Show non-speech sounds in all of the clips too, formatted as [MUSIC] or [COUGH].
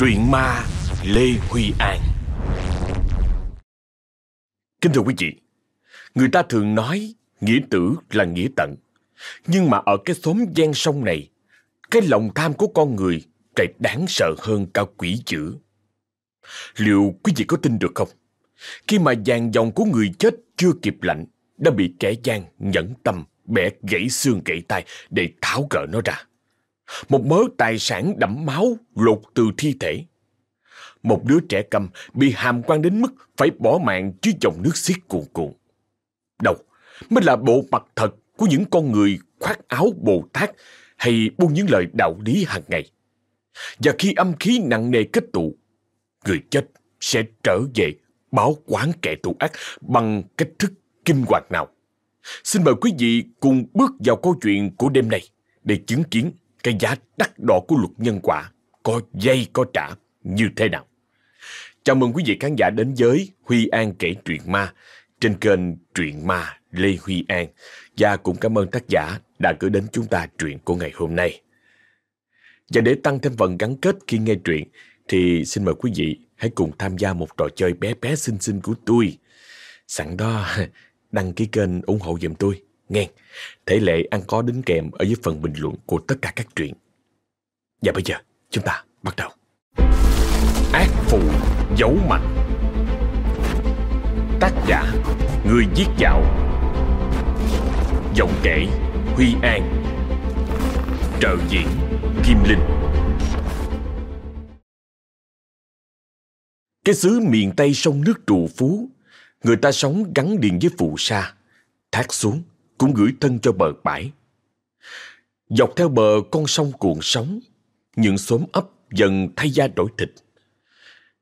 Truyện ma Lê Huy An Kính thưa quý vị, người ta thường nói nghĩa tử là nghĩa tận. Nhưng mà ở cái xóm gian sông này, cái lòng tham của con người lại đáng sợ hơn cả quỷ dữ. Liệu quý vị có tin được không? Khi mà vàng dòng của người chết chưa kịp lạnh, đã bị kẻ gian nhẫn tâm bẻ gãy xương gãy tay để tháo gỡ nó ra. Một mớ tài sản đẫm máu lột từ thi thể. Một đứa trẻ cầm bị hàm quan đến mức phải bỏ mạng dưới dòng nước xiết cuồn cuộn. Đâu mới là bộ mặt thật của những con người khoác áo Bồ Tát hay buông những lời đạo lý hàng ngày. Và khi âm khí nặng nề kết tụ, người chết sẽ trở về báo quán kẻ thù ác bằng cách thức kinh hoàng nào. Xin mời quý vị cùng bước vào câu chuyện của đêm nay để chứng kiến cái giá đắt đỏ của luật nhân quả có dây có trả như thế nào. Chào mừng quý vị khán giả đến với Huy An kể truyện ma trên kênh Truyện Ma Lê Huy An và cũng cảm ơn tác giả đã gửi đến chúng ta truyện của ngày hôm nay. Và để tăng thêm phần gắn kết khi nghe truyện, thì xin mời quý vị hãy cùng tham gia một trò chơi bé bé xinh xinh của tôi. Sẵn đó, [LAUGHS] đăng ký kênh ủng hộ giùm tôi nghe. Thể lệ ăn có đính kèm ở dưới phần bình luận của tất cả các truyện. Và bây giờ, chúng ta bắt đầu. Ác phụ giấu mặt Tác giả, Người giết dạo Giọng kể, Huy An Trợ diễn, Kim Linh Cái xứ miền Tây sông nước trù phú, Người ta sống gắn liền với phù sa, Thác xuống cũng gửi thân cho bờ bãi Dọc theo bờ con sông cuộn sóng Những xóm ấp dần thay da đổi thịt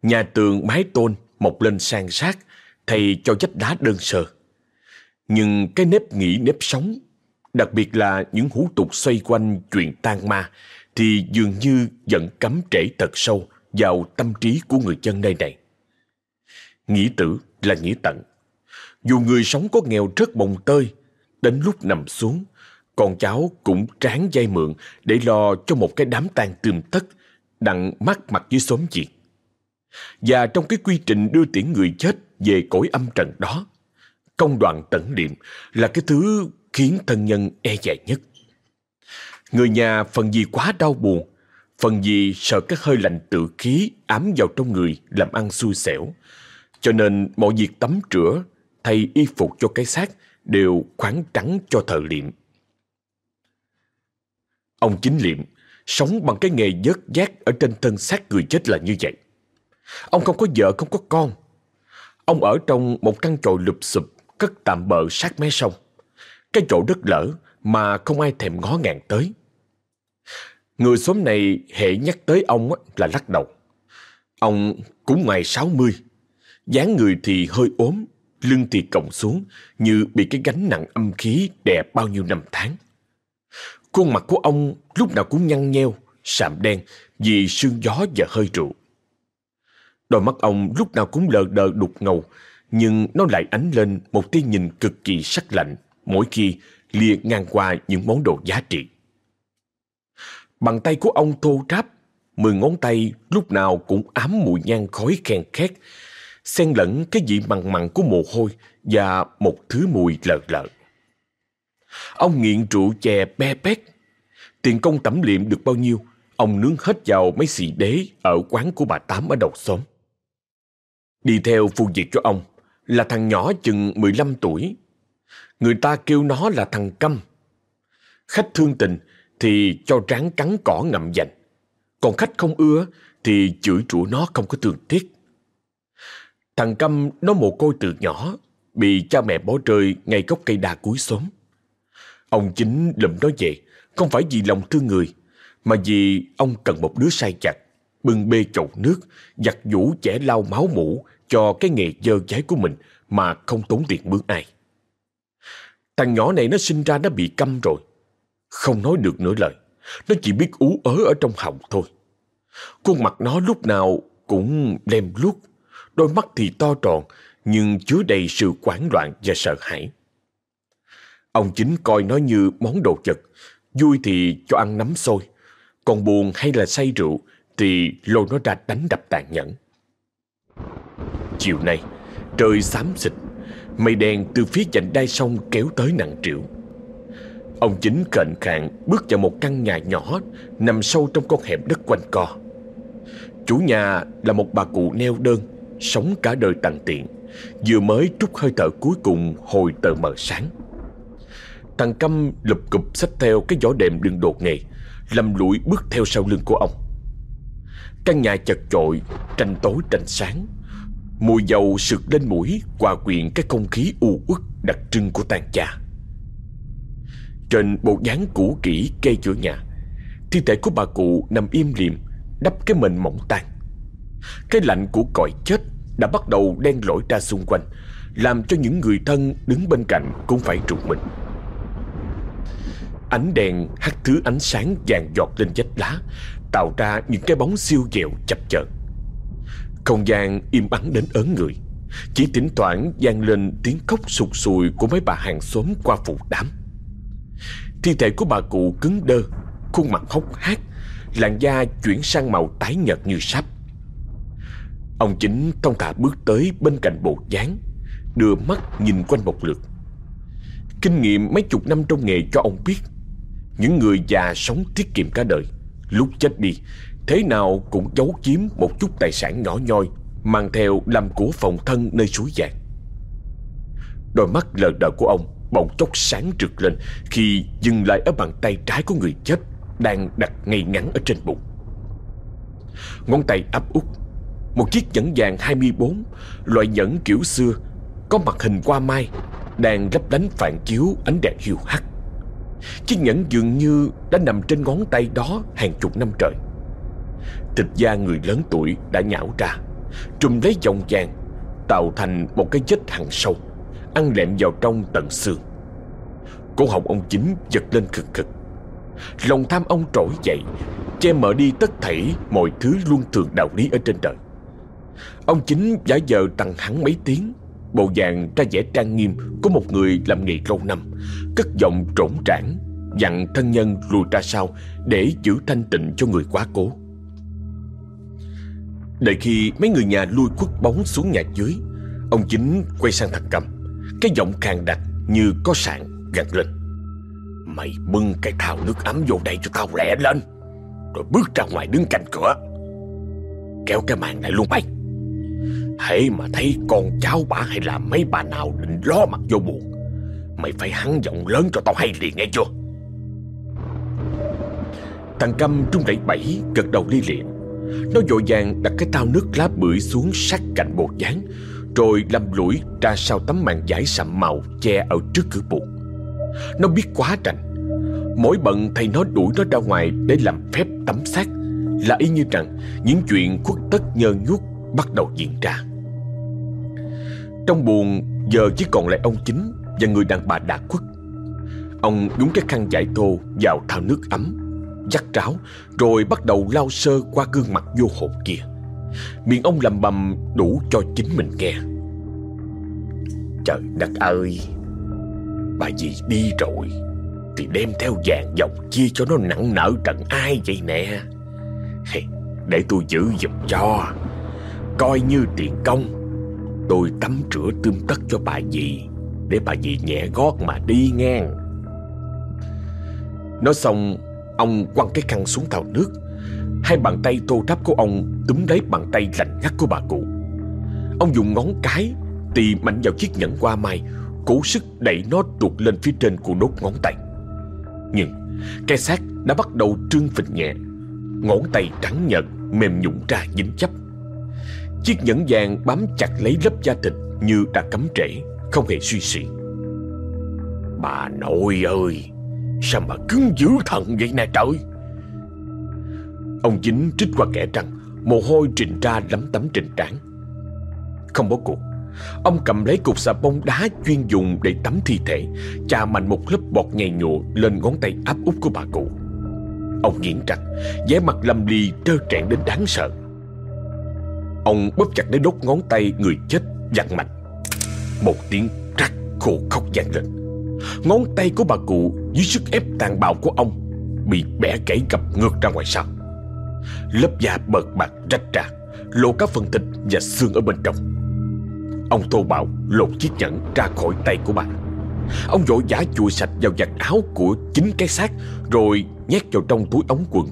Nhà tường mái tôn mọc lên san sát thay cho vách đá đơn sơ. Nhưng cái nếp nghĩ nếp sống, đặc biệt là những hủ tục xoay quanh chuyện tan ma, thì dường như vẫn cắm trễ thật sâu vào tâm trí của người dân nơi này. nghĩ tử là nghĩ tận. Dù người sống có nghèo rất bồng tơi, đến lúc nằm xuống, con cháu cũng tráng dây mượn để lo cho một cái đám tang tươm tất, đặng mắt mặt dưới xóm diệt. Và trong cái quy trình đưa tiễn người chết về cõi âm trần đó, công đoạn tẩn niệm là cái thứ khiến thân nhân e dè nhất. Người nhà phần gì quá đau buồn, phần gì sợ các hơi lạnh tự khí ám vào trong người làm ăn xui xẻo. Cho nên mọi việc tắm rửa, thay y phục cho cái xác đều khoáng trắng cho thợ liệm. Ông chính liệm sống bằng cái nghề dớt giác ở trên thân xác người chết là như vậy. Ông không có vợ, không có con. Ông ở trong một căn chòi lụp xụp cất tạm bợ sát mé sông. Cái chỗ đất lở mà không ai thèm ngó ngàng tới. Người xóm này hệ nhắc tới ông là lắc đầu. Ông cũng ngoài 60, dáng người thì hơi ốm, lưng thì còng xuống như bị cái gánh nặng âm khí đè bao nhiêu năm tháng. Khuôn mặt của ông lúc nào cũng nhăn nheo, sạm đen vì sương gió và hơi rượu. Đôi mắt ông lúc nào cũng lờ đờ đục ngầu, nhưng nó lại ánh lên một tia nhìn cực kỳ sắc lạnh mỗi khi lìa ngang qua những món đồ giá trị. Bàn tay của ông thô ráp, mười ngón tay lúc nào cũng ám mùi nhang khói khen khét, xen lẫn cái vị mặn mặn của mồ hôi và một thứ mùi lợn lợn. Ông nghiện rượu chè be bét. Tiền công tẩm liệm được bao nhiêu, ông nướng hết vào mấy xì đế ở quán của bà Tám ở đầu xóm. Đi theo phù việc cho ông là thằng nhỏ chừng 15 tuổi. Người ta kêu nó là thằng câm. Khách thương tình thì cho ráng cắn cỏ ngậm dành. Còn khách không ưa thì chửi rủa nó không có thường tiếc. Thằng câm nó mồ côi từ nhỏ, bị cha mẹ bỏ rơi ngay gốc cây đa cuối xóm. Ông chính lụm nó về, không phải vì lòng thương người, mà vì ông cần một đứa sai chặt, bưng bê chậu nước, giặt vũ trẻ lau máu mũ cho cái nghề dơ giấy của mình mà không tốn tiền mướn ai. Thằng nhỏ này nó sinh ra nó bị câm rồi. Không nói được nửa lời. Nó chỉ biết ú ớ ở trong họng thôi. Khuôn mặt nó lúc nào cũng lem luốc. Đôi mắt thì to tròn, nhưng chứa đầy sự hoảng loạn và sợ hãi. Ông chính coi nó như món đồ vật. Vui thì cho ăn nấm xôi. Còn buồn hay là say rượu Thì lôi nó ra đánh đập tàn nhẫn Chiều nay, Trời xám xịt Mây đen từ phía dạnh đai sông kéo tới nặng trĩu Ông chính khệnh khạng bước vào một căn nhà nhỏ Nằm sâu trong con hẻm đất quanh co Chủ nhà là một bà cụ neo đơn Sống cả đời tặng tiện, Vừa mới trút hơi thở cuối cùng hồi tờ mờ sáng. Thằng Câm lụp cụp xách theo cái giỏ đệm đường đột nghề, Lầm lũi bước theo sau lưng của ông. Căn nhà chật chội, Tranh tối tranh sáng, Mùi dầu sực lên mũi, Hòa quyện cái không khí u uất đặc trưng của tàn cha. Trên bộ dáng cũ kỹ kê giữa nhà, Thi thể của bà cụ nằm im liềm, Đắp cái mền mỏng tàn. Cái lạnh của cõi chết Đã bắt đầu đen lỗi ra xung quanh, Làm cho những người thân đứng bên cạnh Cũng phải trục mình. Ánh đèn hắt thứ ánh sáng vàng giọt lên vách lá, Tạo ra những cái bóng siêu dẹo chập chờn. Không gian im ắng đến ớn người, Chỉ thỉnh thoảng vang lên tiếng khóc sụt sùi Của mấy bà hàng xóm qua phụ đám. Thi thể của bà cụ cứng đơ, Khuôn mặt hốc hác, Làn da chuyển sang màu tái nhợt như sáp. Ông chính thông thả bước tới bên cạnh bộ dáng, Đưa mắt nhìn quanh một lượt. Kinh nghiệm mấy chục năm trong nghề cho ông biết, những người già sống tiết kiệm cả đời, Lúc chết đi, Thế nào cũng giấu chiếm một chút tài sản nhỏ nhoi, Mang theo làm của phòng thân nơi suối vàng. Đôi mắt lờ đờ của ông Bỗng chốc sáng rực lên Khi dừng lại ở bàn tay trái của người chết Đang đặt ngay ngắn ở trên bụng. Ngón tay áp út một chiếc nhẫn vàng 24 Loại nhẫn kiểu xưa, Có mặt hình qua mai, Đang lấp lánh phản chiếu ánh đèn hiu hắt Chiếc nhẫn dường như đã nằm trên ngón tay đó hàng chục năm trời. Thịt da người lớn tuổi đã nhão ra, Trùm lấy dòng vàng, Tạo thành một cái vết hằn sâu, Ăn lẹm vào trong tận xương. Cổ họng ông chính giật lên cực cực. Lòng tham ông trỗi dậy, Che mở đi tất thảy Mọi thứ luôn thường đạo lý ở trên đời. Ông chính giả vờ tăng hắn mấy tiếng. Bộ dạng ra vẻ trang nghiêm Của một người làm nghề lâu năm. Cất giọng trổn trảng, Dặn thân nhân lùi ra sau Để giữ thanh tịnh cho người quá cố. Đợi khi mấy người nhà lui khuất bóng xuống nhà dưới, Ông chính quay sang thằng cầm. Cái giọng càng đặc như có sạn gật lên. Mày bưng cái thao nước ấm vô đây cho tao lẹ lên, Rồi bước ra ngoài đứng cạnh cửa. Kéo cái màn lại luôn bay Hễ mà thấy con cháu bà hay là mấy bà nào định ló mặt vô buồn, Mày phải hắn giọng lớn cho tao hay liền, nghe chưa? Thằng Câm trung đẩy bẫy, gật đầu li liệm Nó vội vàng đặt cái tao nước lá bưởi xuống sát cạnh bột dáng, Rồi lầm lũi ra sau tấm màn giải sậm màu che ở trước cửa buồn Nó biết quá rành. Mỗi bận thầy nó đuổi nó ra ngoài để làm phép tắm xác. Là y như rằng những chuyện khuất tất nhơ nhuốc bắt đầu diễn ra. Trong buồn, giờ chỉ còn lại ông chính và người đàn bà đã khuất. Ông đúng cái khăn giải thô vào thao nước ấm, Dắt ráo, Rồi bắt đầu lau sơ qua gương mặt vô hồn kia. Miệng ông lầm bầm đủ cho chính mình nghe. Trời đất ơi, Bà dì đi rồi, Thì đem theo vàng dòng chia cho nó nặng nợ trận ai vậy nè? Để tôi giữ giùm cho. Coi như tiền công. Tôi tắm rửa tươm tất cho bà dì, Để bà dì nhẹ gót mà đi ngang. Nói xong, Ông quăng cái khăn xuống thau nước. Hai bàn tay tô ráp của ông Túm lấy bàn tay lạnh ngắt của bà cụ. Ông dùng ngón cái Tì mạnh vào chiếc nhẫn qua mai, Cố sức đẩy nó tuột lên phía trên của đốt ngón tay. Nhưng, Cái xác đã bắt đầu trương phình nhẹ, Ngón tay trắng nhợt, Mềm nhũn ra dính chấp Chiếc nhẫn vàng bám chặt lấy lớp da thịt Như đã cấm trễ, Không hề suy xị Bà nội ơi, Sao mà cứng dữ thần vậy nè trời? Ông dính trích qua kẻ răng Mồ hôi trình ra lấm tấm trình trán. Không bỏ cuộc Ông cầm lấy cục xà bông đá chuyên dùng để tắm thi thể, Chà mạnh một lớp bọt nhầy nhụa lên ngón tay áp út của bà cụ. Ông nghiến răng vẻ mặt lầm lì trơ trẽn đến đáng sợ. Ông bóp chặt lấy đốt ngón tay người chết dặn mạnh Một tiếng rắc khô khóc vang lên. Ngón tay của bà cụ dưới sức ép tàn bạo của ông Bị bẻ gãy gập ngược ra ngoài sau. Lớp da bợt bạc rách ra, Lộ các phần thịt và xương ở bên trong. Ông thô bạo lột chiếc nhẫn ra khỏi tay của bà. Ông vội vã chùi sạch vào giặt áo của chính cái xác Rồi nhét vào trong túi ống quần.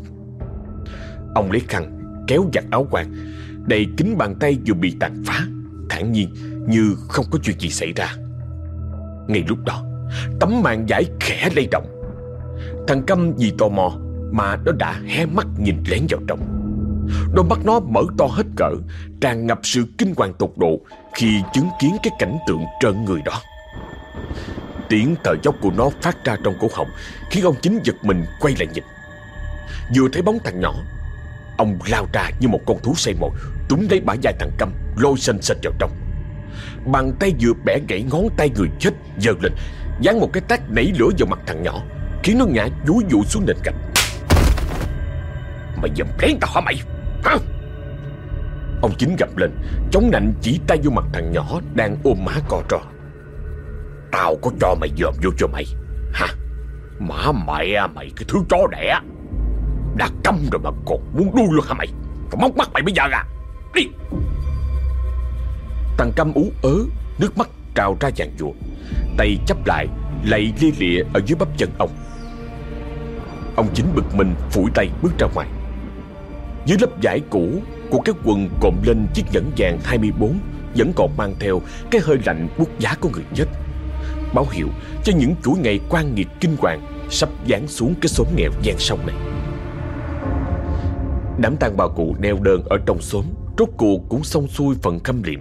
Ông lấy khăn, kéo giặt áo quàng. Đầy kính bàn tay dù bị tàn phá. Thản nhiên, như không có chuyện gì xảy ra. Ngay lúc đó, Tấm màn giải khẽ lay động. Thằng Câm vì tò mò Mà nó đã hé mắt nhìn lén vào trong. Đôi mắt nó mở to hết cỡ, Tràn ngập sự kinh hoàng tột độ Khi chứng kiến cái cảnh tượng trơn người đó. Tiếng thở dốc của nó phát ra trong cổ họng, Khiến ông chính giật mình quay lại nhìn. Vừa thấy bóng thằng nhỏ, Ông lao ra như một con thú say mồi Túm lấy bả vai thằng Câm Lôi xanh xanh vào trong. Bàn tay vừa bẻ gãy ngón tay người chết giơ lên Dán một cái tát nảy lửa vào mặt thằng nhỏ Khiến nó ngã vúi vụ xuống nền gạch Mày dầm lén tao hả mày? Hả? Ông chính gặp lên Chống nạnh chỉ tay vô mặt thằng nhỏ Đang ôm má co trò Tao có cho mày dòm vô cho mày. Hả? Má mẹ à, mày cái thứ chó đẻ. Đã câm rồi mà còn muốn đuôi luôn hả mày? Còn móc mắt mày bây giờ à? Đi. Thằng câm ú ớ, Nước mắt trào ra dàn dùa Tay chấp lại, Lạy lia lịa ở dưới bắp chân ông. Ông chính bực mình phủi tay bước ra ngoài. Dưới lớp vải cũ Của cái quần cộm lên chiếc nhẫn vàng 24 Vẫn còn mang theo Cái hơi lạnh buốt giá của người chết. Báo hiệu cho những chuỗi ngày quan nghiệt kinh hoàng Sắp giáng xuống cái xóm nghèo gian sông này. Đám tang bà cụ neo đơn ở trong xóm Rốt cuộc cũng xong xuôi phần khâm liệm.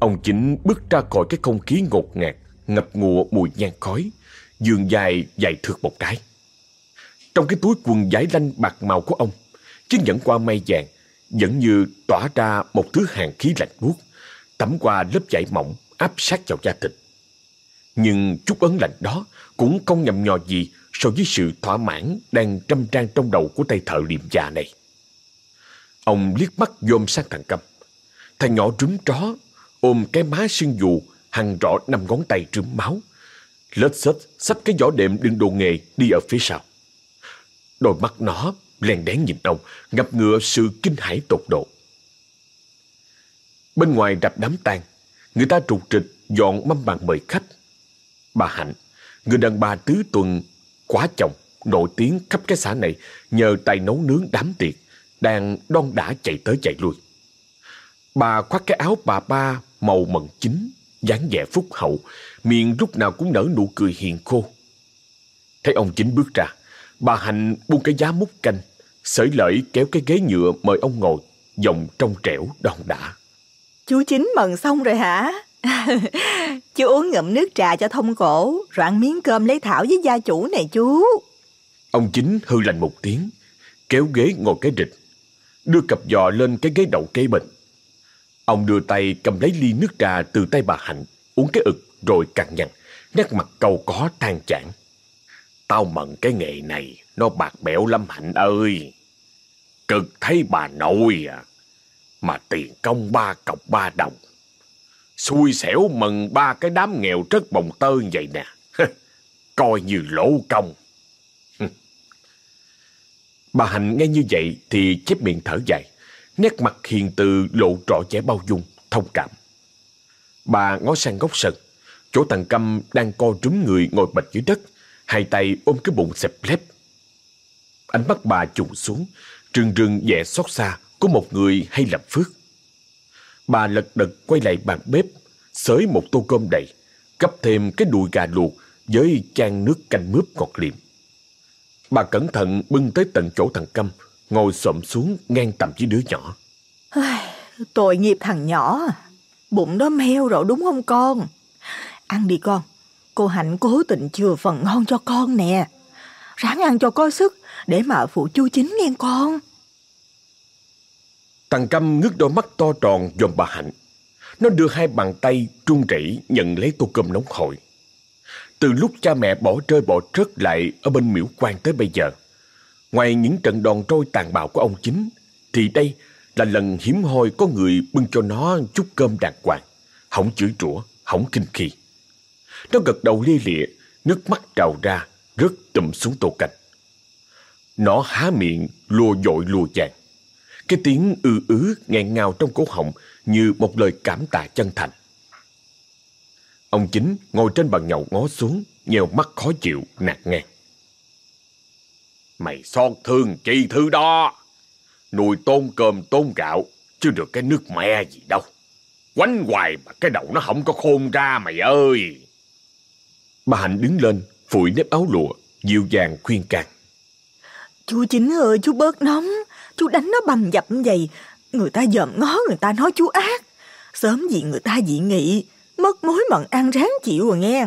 Ông chính bước ra khỏi cái không khí ngột ngạt, Ngập ngụa mùi nhang khói, Giường dài dài thượt một cái. Trong cái túi quần giải lanh bạc màu của ông, Chiếc nhẫn qua may vàng Vẫn như tỏa ra một thứ hàng khí lạnh buốt, Tẩm qua lớp vải mỏng Áp sát vào da thịt. Nhưng chút ấn lạnh đó Cũng không nhầm nhò gì So với sự thỏa mãn Đang trăm trang trong đầu của tay thợ liệm già này. Ông liếc mắt dôm sang thằng Câm. Thằng nhỏ trúm chó Ôm cái má sưng dù Hằng rõ năm ngón tay trướm máu. Lết xết, xách cái giỏ đệm đựng đồ nghề Đi ở phía sau. Đôi mắt nó len đén nhìn ông, Ngập ngựa sự kinh hãi tột độ. Bên ngoài đập đám tang, Người ta trục trịch dọn mâm bàn mời khách. Bà Hạnh, Người đàn bà tứ tuần Quá chồng, Nổi tiếng khắp cái xã này Nhờ tay nấu nướng đám tiệc đang đon đã chạy tới chạy lui. Bà khoác cái áo bà ba màu mận chính, dáng vẻ phúc hậu, miệng lúc nào cũng nở nụ cười hiền khô. Thấy ông chính bước ra, bà Hạnh buông cái giá múc canh, sởi lợi kéo cái ghế nhựa mời ông ngồi, giọng trong trẻo đòn đã. Chú chính mần xong rồi hả? [LAUGHS] chú uống ngụm nước trà cho thông cổ, rồi ăn miếng cơm lấy thảo với gia chủ này chú. Ông chính hư lạnh một tiếng, kéo ghế ngồi cái rịch, đưa cặp giò lên cái ghế đậu kế bên. Ông đưa tay cầm lấy ly nước trà từ tay bà Hạnh, uống cái ực rồi cằn nhằn, nét mặt cầu có than chản. Tao mận cái nghề này, nó bạc bẽo lắm Hạnh ơi. Cực thấy bà nội à, mà tiền công ba cọc ba đồng. Xui xẻo mừng ba cái đám nghèo trất bồng tơ vậy nè. [LAUGHS] Coi như lỗ công. Bà Hạnh nghe như vậy thì chép miệng thở dài, nét mặt hiền từ lộ rõ vẻ bao dung, thông cảm. Bà ngó sang góc sân, chỗ thằng Câm đang co rúm người ngồi bệt dưới đất, hai tay ôm cái bụng xẹp lép. Ánh mắt bà trùng xuống, rừng rừng vẻ xót xa của một người hay làm phước. Bà lật đật quay lại bàn bếp, xới một tô cơm đầy, gấp thêm cái đùi gà luộc với chan nước canh mướp ngọt liệm. Bà cẩn thận bưng tới tận chỗ thằng Câm, ngồi xổm xuống ngang tầm với đứa nhỏ. Tội nghiệp thằng nhỏ à. Bụng nó meo rồi đúng không con? Ăn đi con. Cô Hạnh cố tình chừa phần ngon cho con nè. Ráng ăn cho có sức để mà phụ chu chính nghe con. Thằng Câm ngước đôi mắt to tròn dòm bà Hạnh. Nó đưa hai bàn tay trung rẩy nhận lấy tô cơm nóng hổi. Từ lúc cha mẹ bỏ rơi bỏ rớt lại ở bên miễu quan tới bây giờ, ngoài những trận đòn trôi tàn bạo của ông chính, thì đây là lần hiếm hoi có người bưng cho nó chút cơm đàng hoàng, hỏng chửi rủa, hỏng kinh khi. Nó gật đầu lia lịa, nước mắt trào ra, rớt tụm xuống tô canh. Nó há miệng, lùa dội lùa chàng. Cái tiếng ư ứ nghẹn ngào trong cổ họng như một lời cảm tạ chân thành. Ông chính ngồi trên bàn nhậu ngó xuống, nhèo mắt khó chịu, nạt ngang. Mày son thương chi thứ đó. Nuôi tôm cơm tôm gạo, chứ được cái nước mẹ gì đâu. Quánh hoài mà cái đầu nó không có khôn ra mày ơi. Bà Hạnh đứng lên, phủi nếp áo lụa, dịu dàng khuyên can. Chú Chính ơi, chú bớt nóng. Chú đánh nó bầm dập vậy. Người ta dòm ngó, người ta nói chú ác. Sớm gì người ta dị nghị. Mất mối mận ăn ráng chịu rồi nghe.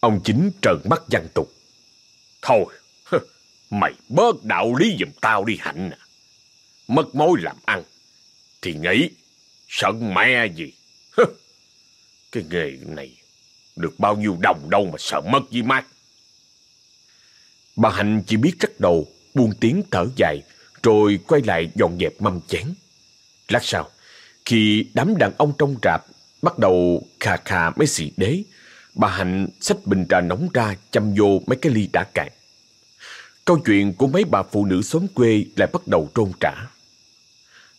Ông Chính trợn mắt văn tục. Thôi, mày bớt đạo lý giùm tao đi Hạnh à. Mất mối làm ăn. Thì nghĩ, sợ mẹ gì. Cái nghề này được bao nhiêu đồng đâu mà sợ mất với mát. Bà Hạnh chỉ biết chắc đầu, buông tiếng thở dài, rồi quay lại dọn dẹp mâm chén. Lát sau, khi đám đàn ông trong rạp bắt đầu khà khà mấy xì đế, bà Hạnh xách bình trà nóng ra chăm vô mấy cái ly đã cạn. Câu chuyện của mấy bà phụ nữ xóm quê lại bắt đầu trôn trả.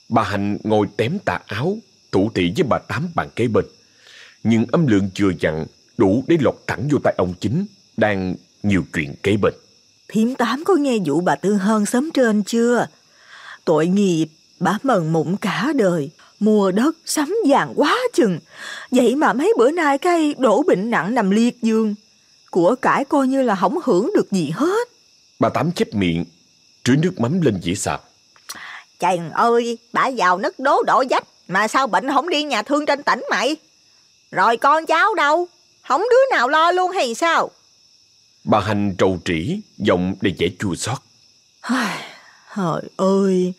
Bà Hạnh ngồi tém tà áo, thủ thị với bà Tám bàn kế bên. Nhưng âm lượng chưa dặn đủ để lọt thẳng vô tay ông chính, đang nhiều chuyện kế bên. Thiếm tám có nghe vụ bà Tư Hơn sớm trên chưa? Tội nghiệp, bà mần mụn cả đời, mua đất sắm vàng quá chừng. Vậy mà mấy bữa nay cái đổ bệnh nặng nằm liệt giường. Của cải coi như là không hưởng được gì hết. Bà Tám chép miệng, trưới nước mắm lên dĩa xào. Chàng ơi, bà giàu nứt đố đổ dách, mà sao bệnh không đi nhà thương trên tỉnh mày? Rồi con cháu đâu? Không đứa nào lo luôn hay sao? Bà Hành trầu trĩ, giọng để dễ chua xót. Trời ơi,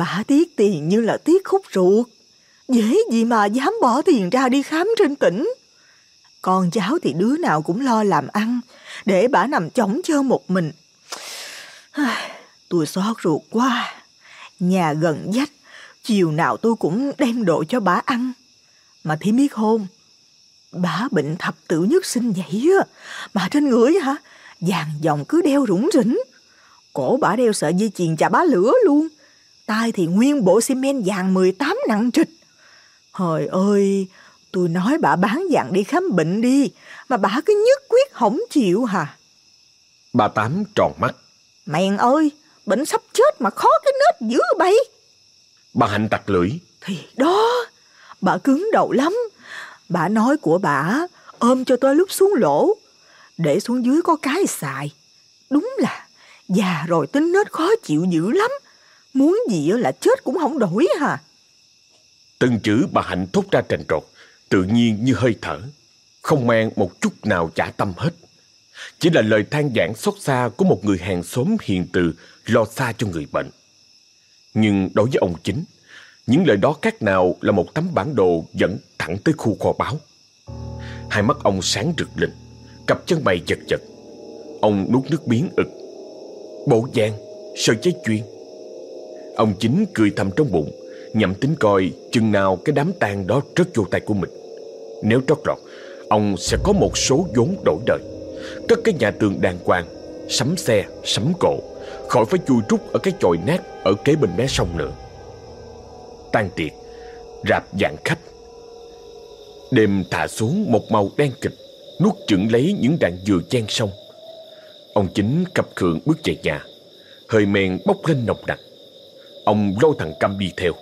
bà tiếc tiền như là tiếc khúc ruột. Dễ gì mà dám bỏ tiền ra đi khám trên tỉnh. Con cháu thì đứa nào cũng lo làm ăn, để bà nằm chống chơ một mình. Tôi xót ruột quá. Nhà gần dách, chiều nào tôi cũng đem đồ cho bà ăn. Mà thím biết không, bà bệnh thập tử nhất sinh vậy á. Mà trên người hả, vàng dòng cứ đeo rủng rỉnh. Cổ bà đeo sợi dây chuyền chà bá lửa luôn tay thì nguyên bộ xi men vàng 18 nặng trịch. Trời ơi, tôi nói bà bán vàng đi khám bệnh đi, mà bà cứ nhất quyết không chịu hả? Bà Tám tròn mắt. Mèn ơi, bệnh sắp chết mà khó cái nết dữ bay. Bà Hạnh tặc lưỡi. Thì đó, bà cứng đầu lắm. Bà nói của bà ôm cho tôi lúc xuống lỗ, để xuống dưới có cái xài. Đúng là già rồi tính nết khó chịu dữ lắm. Muốn gì là chết cũng không đổi hả? Từng chữ bà Hạnh thốt ra trần trột, tự nhiên như hơi thở, không mang một chút nào trả tâm hết. Chỉ là lời than giảng xót xa của một người hàng xóm hiền từ lo xa cho người bệnh. Nhưng đối với ông chính, những lời đó khác nào là một tấm bản đồ dẫn thẳng tới khu kho báo. Hai mắt ông sáng rực lên, cặp chân mày giật giật. Ông nuốt nước miếng ực. Bộ giang, sợi cháy chuyên. Ông chính cười thầm trong bụng, Nhậm tính coi chừng nào cái đám tang đó rớt vô tay của mình. Nếu trót lọt, ông sẽ có một số vốn đổi đời. Cất cái nhà tường đàng hoàng, sắm xe, sắm cộ, khỏi phải chui trúc ở cái chòi nát ở kế bên mé sông nữa. Tan tiệc, rạp dạng khách. Đêm thả xuống một màu đen kịch, nuốt chửng lấy những đạn dừa chen sông. Ông chính cặp khượng bước về nhà, hơi men bốc lên nồng nặc. Ông lôi thằng Cam đi theo.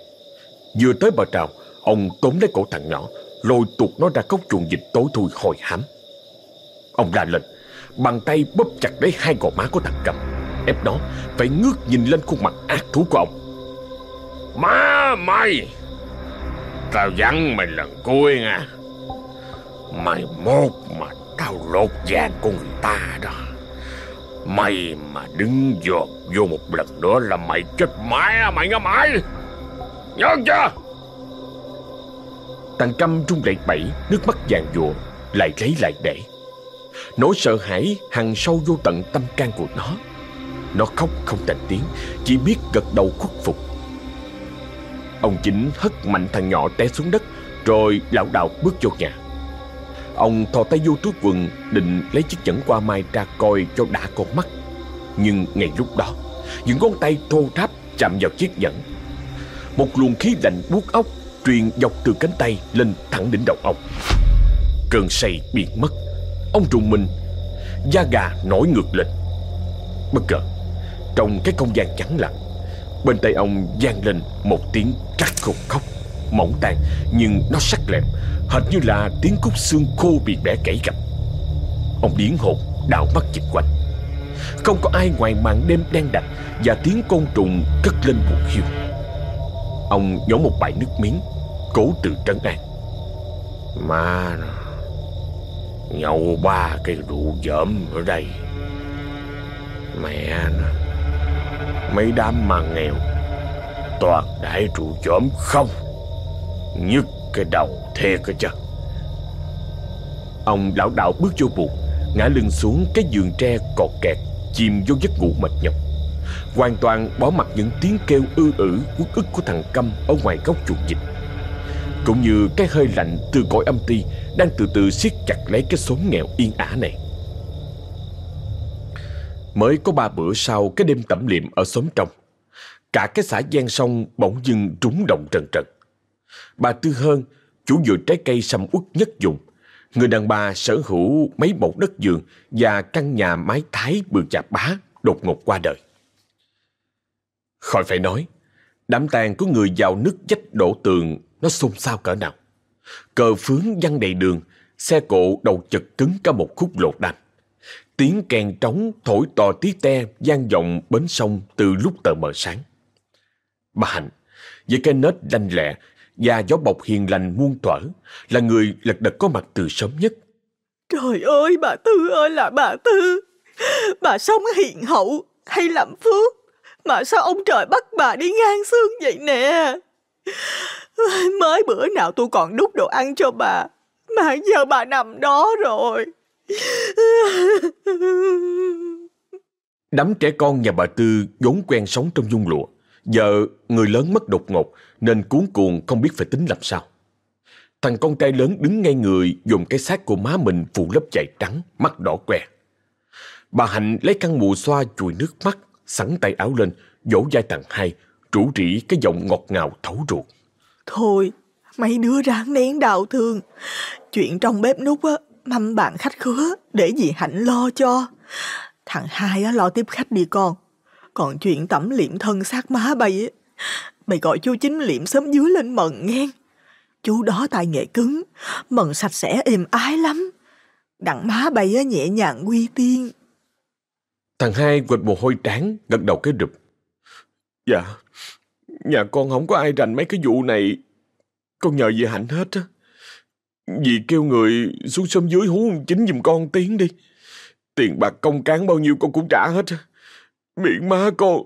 Vừa tới bờ trào, ông tóm lấy cổ thằng nhỏ, lôi tuột nó ra cốc chuồng dịch tối thui hồi hám. Ông ra lên, bàn tay bóp chặt lấy hai gò má của thằng Cầm, ép nó phải ngước nhìn lên khuôn mặt ác thú của ông. Má mày! Tao dặn mày lần cuối nha. Mày một mà tao lột vàng của người ta đó. Mày mà đứng dọt vô một lần nữa là mày chết mãi à, mày nghe mãi. Nhớ chưa? Thằng Căm trung lệ bảy nước mắt vàng dùa, lại lấy lại để. Nỗi sợ hãi hằng sâu vô tận tâm can của nó. Nó khóc không thành tiếng, chỉ biết gật đầu khuất phục. Ông chính hất mạnh thằng nhỏ té xuống đất, rồi lão đạo bước vô nhà. Ông thò tay vô túi quần, định lấy chiếc nhẫn qua mai ra coi cho đã con mắt. Nhưng ngay lúc đó Những ngón tay thô ráp chạm vào chiếc nhẫn. Một luồng khí lạnh buốt ốc Truyền dọc từ cánh tay lên thẳng đỉnh đầu ông. Cơn say biến mất. Ông trùng mình Da gà nổi ngược lên. Bất ngờ Trong cái không gian trắng lặng Bên tay ông vang lên một tiếng cắt khúc khóc. Mỏng tàn nhưng nó sắc lẹm, Hệt như là tiếng khúc xương khô bị bẻ gãy gặp Ông điến hồn, đảo mắt nhìn quanh. Không có ai ngoài màn đêm đen đặc Và tiếng côn trùng cất lên buồn hiu Ông nhổ một bài nước miếng, Cố tự trấn an. Mà Nhậu ba cái rượu dởm ở đây. Mẹ nó, Mấy đám mà nghèo, Toàn đại rượu dởm không? Nhức cái đầu thiệt cơ chứ. Ông lão đạo bước vô buộc Ngã lưng xuống cái giường tre cột kẹt, Chìm vô giấc ngủ mệt nhọc. Hoàn toàn bỏ mặt những tiếng kêu ư ử, Uất ức của thằng Câm Ở ngoài góc chuột dịch. Cũng như cái hơi lạnh từ cõi âm ti Đang từ từ siết chặt lấy cái xóm nghèo yên ả này. Mới có ba bữa sau cái đêm tẩm liệm ở xóm trong, Cả cái xã Giang Sông bỗng dưng trúng động trần trần. Bà Tư Hơn, chủ vườn trái cây sầm uất nhất dùng Người đàn bà sở hữu mấy mẫu đất vườn và căn nhà mái thái bừa chạp bá đột ngột qua đời. Khỏi phải nói, đám tang của người giàu nước dách đổ tường nó xôn xao cỡ nào. Cờ phướng văng đầy đường, xe cộ đầu chật cứng cả một khúc lột đành. Tiếng kèn trống thổi to tí te gian vọng bến sông từ lúc tờ mờ sáng. Bà Hạnh, với cái nết lanh lẹ và gió bọc hiền lành muôn thuở là người lật đật có mặt từ sớm nhất. Trời ơi bà Tư ơi là bà Tư. Bà sống hiền hậu hay làm phước? Mà sao ông trời bắt bà đi ngang xương vậy nè? Mới bữa nào tôi còn đút đồ ăn cho bà Mà giờ bà nằm đó rồi. Đám trẻ con nhà bà Tư vốn quen sống trong dung lụa Giờ người lớn mất đột ngột nên cuốn cuồng không biết phải tính làm sao. Thằng con trai lớn đứng ngay người dùng cái xác của má mình phủ lớp chạy trắng, mắt đỏ que. Bà Hạnh lấy khăn mùa xoa chùi nước mắt, sẵn tay áo lên, vỗ vai thằng hai, rủ rỉ cái giọng ngọt ngào thấu ruột. Thôi, mấy đứa ráng nén đau thương. Chuyện trong bếp nút á, mâm bạn khách khứa, để dì Hạnh lo cho. Thằng hai á, lo tiếp khách đi con. Còn chuyện tẩm liệm thân xác má bay ấy, Mày gọi chú chính liệm sớm dưới lên mần nghe. Chú đó tài nghệ cứng, mần sạch sẽ êm ái lắm. Đặng má bay ấy, nhẹ nhàng quy tiên. Thằng hai quệt mồ hôi tráng gật đầu cái rụp. Dạ, nhà con không có ai rành mấy cái vụ này. Con nhờ dì Hạnh hết á. Dì kêu người xuống sớm dưới hú chính giùm con tiếng đi. Tiền bạc công cán bao nhiêu con cũng trả hết. Miệng má con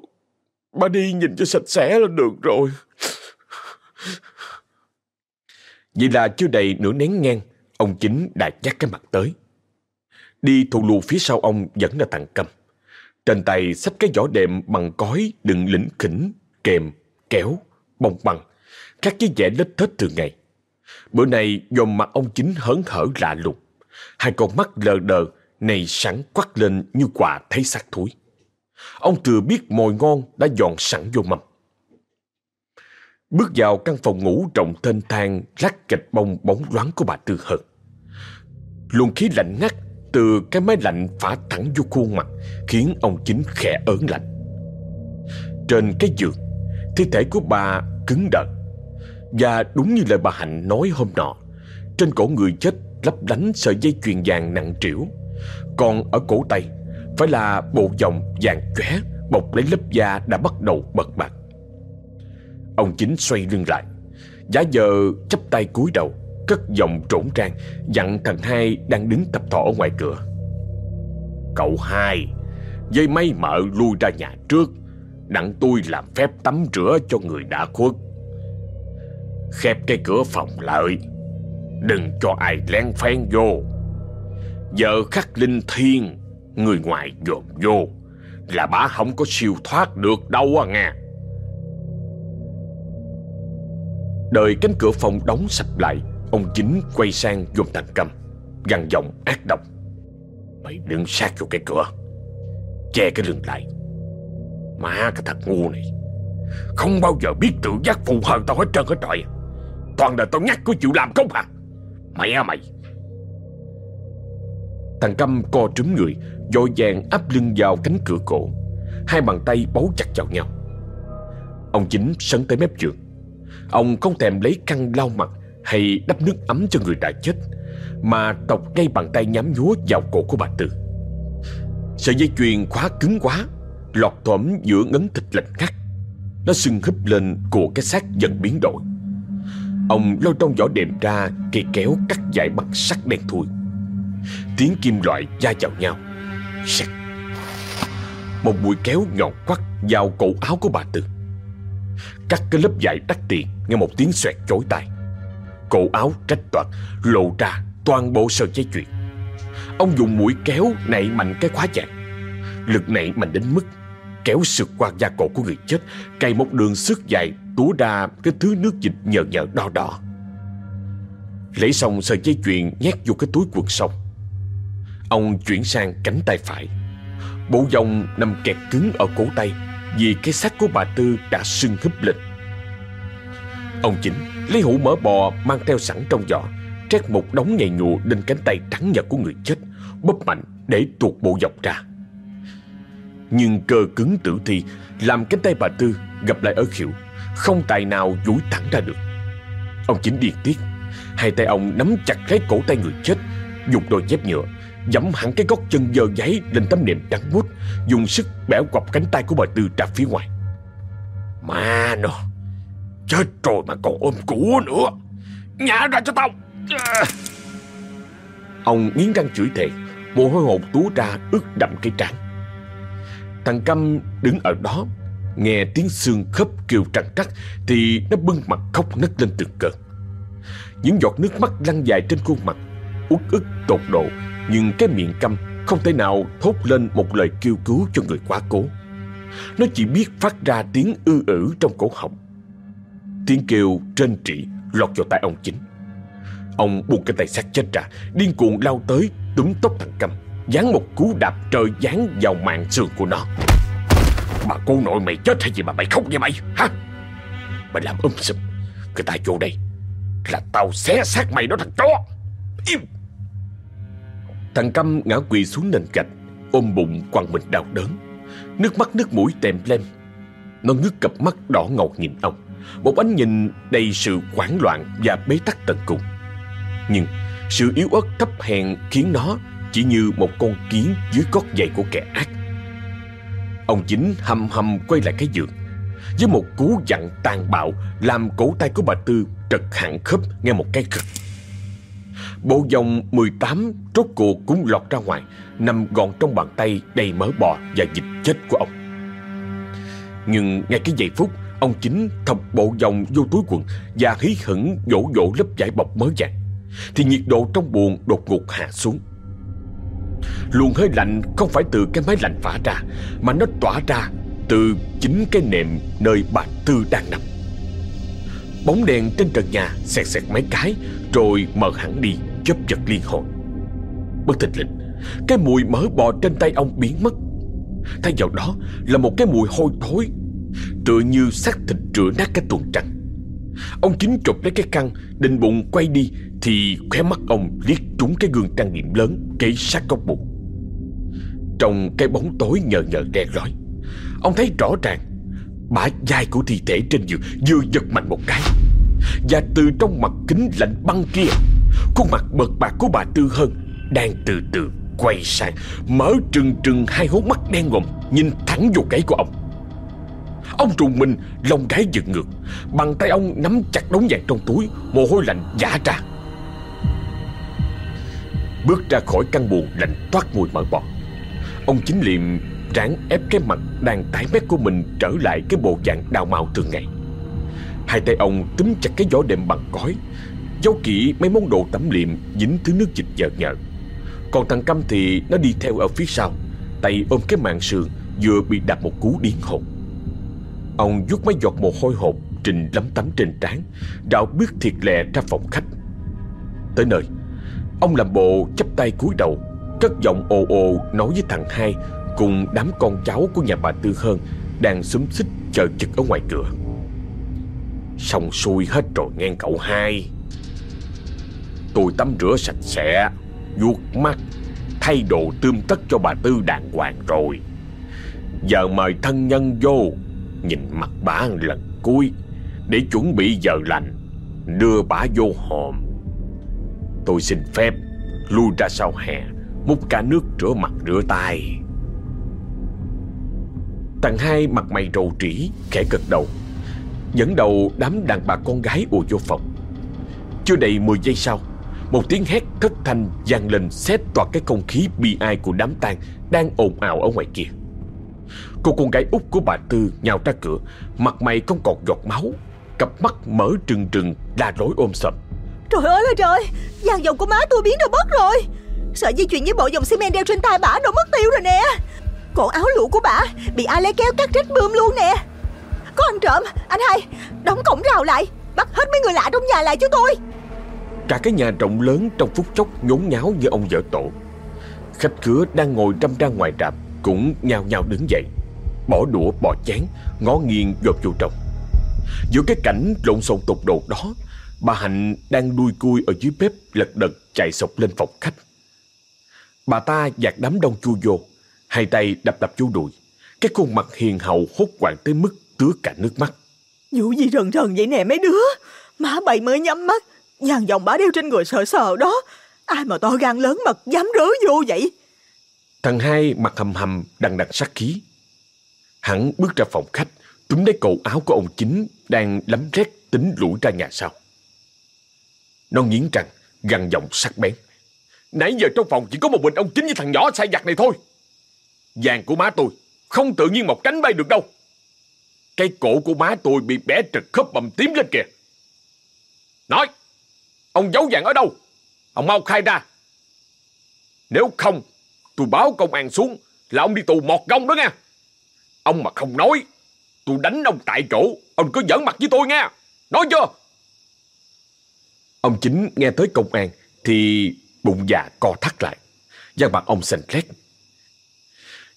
Ba đi nhìn cho sạch sẽ là được rồi. Vậy là chưa đầy nửa nén ngang, ông chính đã chắc cái mặt tới. Đi thù lù phía sau ông vẫn là thằng Cầm. Trên tay xách cái giỏ đệm bằng cói đựng lĩnh khỉnh, kèm, kéo, bông bằng, các cái vẻ lết thết thường ngày. Bữa nay dòm mặt ông chính hớn hở lạ lùng. Hai con mắt lờ đờ này sẵn quắc lên như quả thấy xác thúi. Ông thừa biết mồi ngon đã dọn sẵn vô mâm. Bước vào căn phòng ngủ rộng thênh thang lát gạch bông bóng loáng của bà Tư Hân. Luồng khí lạnh ngắt từ cái máy lạnh phả thẳng vô khuôn mặt khiến ông chính khẽ ớn lạnh. Trên cái giường, thi thể của bà cứng đờ. Và đúng như lời bà Hạnh nói hôm nọ, trên cổ người chết lấp lánh sợi dây chuyền vàng nặng trĩu, còn ở cổ tay phải là bộ dòng vàng chóe bọc lấy lớp da đã bắt đầu bật mặt. Ông chính xoay lưng lại, giá giờ chắp tay cúi đầu, cất giọng trổn trang, dặn thằng hai đang đứng tập thọ ở ngoài cửa. Cậu hai, dây mây mợ lui ra nhà trước, đặng tôi làm phép tắm rửa cho người đã khuất. Khép cái cửa phòng lại, đừng cho ai lén phen vô. Giờ khắc linh thiên Người ngoài dồn vô. Là bà không có siêu thoát được đâu à nghe. Đợi cánh cửa phòng đóng sập lại, Ông chính quay sang dùng thằng cầm, Gằn giọng ác độc. Mày đứng sát vô cái cửa, che cái lưng lại. Má cái thằng ngu này, Không bao giờ biết tự giác phụ hợp tao hết trơn hết trọi. Toàn là tao nhắc có chịu làm không hả Mẹ mày. Thằng Câm co trúm người Dội vàng áp lưng vào cánh cửa cổ. Hai bàn tay bấu chặt vào nhau. Ông chính sấn tới mép giường. Ông không thèm lấy khăn lau mặt Hay đắp nước ấm cho người đã chết, Mà tọc ngay bàn tay nhắm nhúa vào cổ của bà Tư. Sợi dây chuyền khóa cứng quá, Lọt thỏm giữa ngấn thịt lạnh ngắt. Nó sưng húp lên của cái xác dần biến đổi. Ông lôi trong vỏ đệm ra Cây kéo cắt dải bằng sắt đen thui. Tiếng kim loại va vào nhau. Sạch Một mũi kéo nhọn quắt vào cổ áo của bà Tư. Cắt cái lớp vải đắt tiền Nghe một tiếng xoẹt chối tai. Cổ áo rách toạc Lộ ra toàn bộ sợi dây chuyền. Ông dùng mũi kéo nảy mạnh cái khóa chặt Lực nảy mạnh đến mức Kéo sượt qua da cổ của người chết, Cày một đường sức dài, Túa ra cái thứ nước dịch nhờ nhờ đỏ đỏ. Lấy xong sợi dây chuyền nhét vô cái túi quần sông Ông chuyển sang cánh tay phải. Bộ dòng nằm kẹt cứng ở cổ tay Vì cái xác của bà Tư đã sưng húp lên Ông chính lấy hũ mỡ bò mang theo sẵn trong giỏ, Trét một đống nhầy nhụa lên cánh tay trắng nhật của người chết, Bóp mạnh để tuột bộ dọc ra. Nhưng cơ cứng tử thi Làm cánh tay bà Tư gặp lại ở khỉu Không tài nào duỗi thẳng ra được. Ông chính điên tiết, Hai tay ông nắm chặt lấy cổ tay người chết, Dùng đôi dép nhựa Dẫm hẳn cái gót chân dơ giấy lên tấm nệm trắng bút, Dùng sức bẻ quặp cánh tay của bà Tư ra phía ngoài. Mà nó Chết rồi mà còn ôm cũ nữa. Nhả ra cho tao. Ông nghiến răng chửi thề Mồ hôi hột túa ra ướt đậm cái trán. Thằng Câm đứng ở đó Nghe tiếng xương khớp kêu trằn trắc Thì nó bưng mặt khóc nấc lên từng cơn. Những giọt nước mắt lăn dài trên khuôn mặt Uất ức tột độ. Nhưng cái miệng câm Không thể nào thốt lên một lời kêu cứu cho người quá cố. Nó chỉ biết phát ra tiếng ư ử trong cổ họng. Tiếng kêu trên trị lọt vào tai ông chính. Ông buông cái tay xác chết ra Điên cuồng lao tới túm tóc thằng Câm Dán một cú đạp trời dán vào mạng xương của nó. Bà cô nội mày chết hay gì mà mày khóc vậy mày hả Mày làm um sụp, Người ta vô đây Là tao xé xác mày đó thằng chó. Im! Thằng căm ngã quỳ xuống nền gạch, Ôm bụng quằn mình đau đớn. Nước mắt nước mũi tèm lem. Nó ngước cặp mắt đỏ ngầu nhìn ông. Một ánh nhìn đầy sự hoảng loạn Và bế tắc tận cùng. Nhưng sự yếu ớt thấp hèn Khiến nó chỉ như một con kiến Dưới gót giày của kẻ ác. Ông chính hầm hầm quay lại cái giường, Với một cú dặn tàn bạo, Làm cổ tay của bà Tư trật hẳn khớp nghe một cái cực Bộ dòng 18 rốt cuộc cũng lọt ra ngoài, Nằm gọn trong bàn tay đầy mỡ bò và dịch chết của ông. Nhưng ngay cái giây phút, Ông chính thọc bộ dòng vô túi quần Và hí hửng vỗ vỗ lớp vải bọc mới vàng. Thì nhiệt độ trong buồng đột ngột hạ xuống. Luồng hơi lạnh không phải từ cái máy lạnh phả ra, Mà nó tỏa ra từ chính cái nệm nơi bà Tư đang nằm. Bóng đèn trên trần nhà xẹt xẹt mấy cái, Rồi mở hẳn đi chớp giật liên hồi. Bất thình lình, Cái mùi mỡ bò trên tay ông biến mất. Thay vào đó là một cái mùi hôi thối, Tựa như xác thịt rửa nát cái tuần trăng Ông chính chụp lấy cái khăn Định bụng quay đi Thì khóe mắt ông liếc trúng cái gương trang điểm lớn Kế sát góc bụng Trong cái bóng tối nhờ nhờ đen rối Ông thấy rõ ràng Bả vai của thi thể trên giường Vừa giật mạnh một cái Và từ trong mặt kính lạnh băng kia Khuôn mặt bật bạc của bà Tư Hơn Đang từ từ quay sang, Mở trừng trừng hai hố mắt đen ngòm, Nhìn thẳng vô gáy của ông. Ông trùng mình, lông gái giật ngược, Bàn tay ông nắm chặt đống vàng trong túi, Mồ hôi lạnh giả ra. Bước ra khỏi căn buồng lạnh toát mùi mỡ bọt, Ông chính liệm ráng ép cái mặt đang tái mét của mình trở lại cái bộ dạng đào màu thường ngày. Hai tay ông túm chặt cái vỏ đệm bằng cói Giấu kỹ mấy món đồ tắm liệm, dính thứ nước dịch nhợt nhợt Còn thằng Căm thì nó đi theo ở phía sau, Tay ôm cái mạng sườn, vừa bị đạp một cú điên hồn. Ông vuốt mấy giọt mồ hôi hột Trình lấm tấm trên trán đạo bước thiệt lẹ ra phòng khách. Tới nơi, Ông làm bộ chắp tay cúi đầu, Cất giọng ồ ồ nói với thằng hai Cùng đám con cháu của nhà bà Tư Hơn Đang xúm xích chờ chực ở ngoài cửa. Xong xuôi hết rồi nghe cậu hai. Tôi tắm rửa sạch sẽ, vuốt mắt, Thay đồ tươm tất cho bà Tư đàng hoàng rồi. Giờ mời thân nhân vô, Nhìn mặt bà lần cuối, Để chuẩn bị giờ lành, Đưa bà vô hòm. Tôi xin phép Lui ra sau hè, Múc cả nước rửa mặt rửa tay. Thằng hai mặt mày rầu trĩ Khẽ gật đầu. Dẫn đầu đám đàn bà con gái ùa vô phòng. Chưa đầy 10 giây sau một tiếng hét thất thanh vang lên Xét toạc cái không khí bi ai của đám tang Đang ồn ào ở ngoài kia. Cô con gái út của bà Tư nhào ra cửa, Mặt mày không còn giọt máu, Cặp mắt mở trừng trừng, la rối ôm sập. Trời ơi là trời, Vàng dòng của má tôi biến đâu mất rồi. Sợi dây chuyền với bộ dòng xi men đeo trên tay bả đâu mất tiêu rồi nè. Cổ áo lụa của bả Bị ai lấy kéo cắt rách bươm luôn nè. Có anh trộm, Anh hai, Đóng cổng rào lại, Bắt hết mấy người lạ trong nhà lại cho tôi. Cả cái nhà rộng lớn trong phút chốc nhốn nháo như ông vợ tổ. Khách cửa đang ngồi đâm ra ngoài rạp Cũng nhao nhao đứng dậy, Bỏ đũa, bỏ chén, Ngó nghiêng gọt vô trong. Giữa cái cảnh lộn xộn tục đồ đó, Bà Hạnh đang đuôi cui ở dưới bếp Lật đật chạy sọc lên phòng khách. Bà ta dạt đám đông chui vô, Hai tay đập đập vô đùi, Cái khuôn mặt hiền hậu hốt hoảng tới mức tứa cả nước mắt. Vụ gì rần rần vậy nè mấy đứa? Má bậy mới nhắm mắt Dàn dòng bá đeo trên người sợ sờ đó. Ai mà to gan lớn mật dám rớ vô vậy? Thằng hai mặt hầm hầm, đằng đằng sát khí. Hắn bước ra phòng khách, Túm lấy cổ áo của ông chính Đang lấm rét tính lũi ra nhà sau. Nó nghiến răng, Gằn giọng sắc bén. Nãy giờ trong phòng chỉ có một mình ông chính với thằng nhỏ sai giặt này thôi. Vàng của má tôi, Không tự nhiên một cánh bay được đâu. Cái cổ của má tôi bị bẻ trật khớp bầm tím lên kìa. Nói! Ông giấu vàng ở đâu? Ông mau khai ra. Nếu không, Tôi báo công an xuống Là ông đi tù mọt gông đó nghe. Ông mà không nói, Tôi đánh ông tại chỗ. Ông có giỡn mặt với tôi nghe. Nói chưa? Ông chính nghe tới công an Thì bụng già co thắt lại. Da mặt ông xanh rét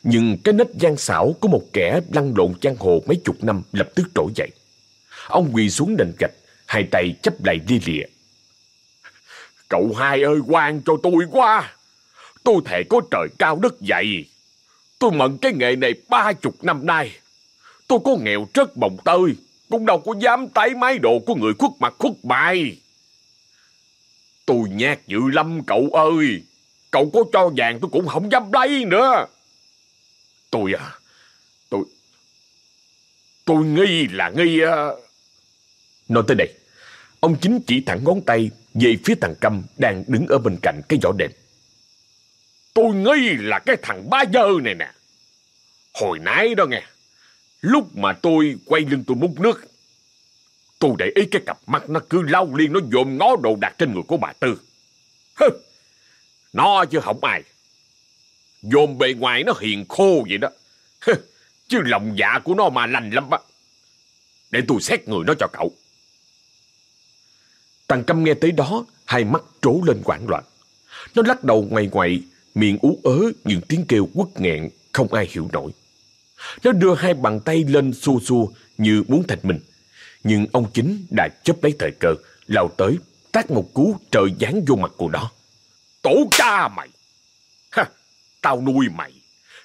Nhưng cái nết gian xảo Của một kẻ lăn lộn giang hồ mấy chục năm Lập tức trỗi dậy. Ông quỳ xuống nền gạch, Hai tay chấp lại lia lịa. Cậu hai ơi quan cho tôi quá. Tôi thề có trời cao đất dày. Tôi mận cái nghề này ba chục năm nay. Tôi có nghèo rất bồng tơi, Cũng đâu có dám tái mái đồ của người khuất mặt khuất bài. Tôi nhát dữ lắm, cậu ơi. Cậu có cho vàng tôi cũng không dám lấy nữa. Tôi à Tôi Tôi nghi là nghi à... Nói tới đây, Ông chính chỉ thẳng ngón tay về phía thằng Câm Đang đứng ở bên cạnh cái vỏ đệm. Tôi nghi là cái thằng ba dơ này nè. Hồi nãy đó nghe Lúc mà tôi quay lưng tôi múc nước Tôi để ý cái cặp mắt nó cứ lau liên Nó dồn ngó đồ đạc trên người của bà Tư. Hừ, Nó chứ không ai. Dồn bề ngoài nó hiền khô vậy đó. Hừ, Chứ lòng dạ của nó mà lành lắm á. Để tôi xét người nó cho cậu. Thằng Câm nghe tới đó Hai mắt trố lên quảng loạn. Nó lắc đầu ngoài ngoại Miệng ú ớ những tiếng kêu quất nghẹn Không ai hiểu nổi. Nó đưa hai bàn tay lên xua xua Như muốn thạch mình. Nhưng ông chính đã chấp lấy thời cơ lao tới tát một cú trời giáng vô mặt của nó Tổ cha mày! Ha, Tao nuôi mày!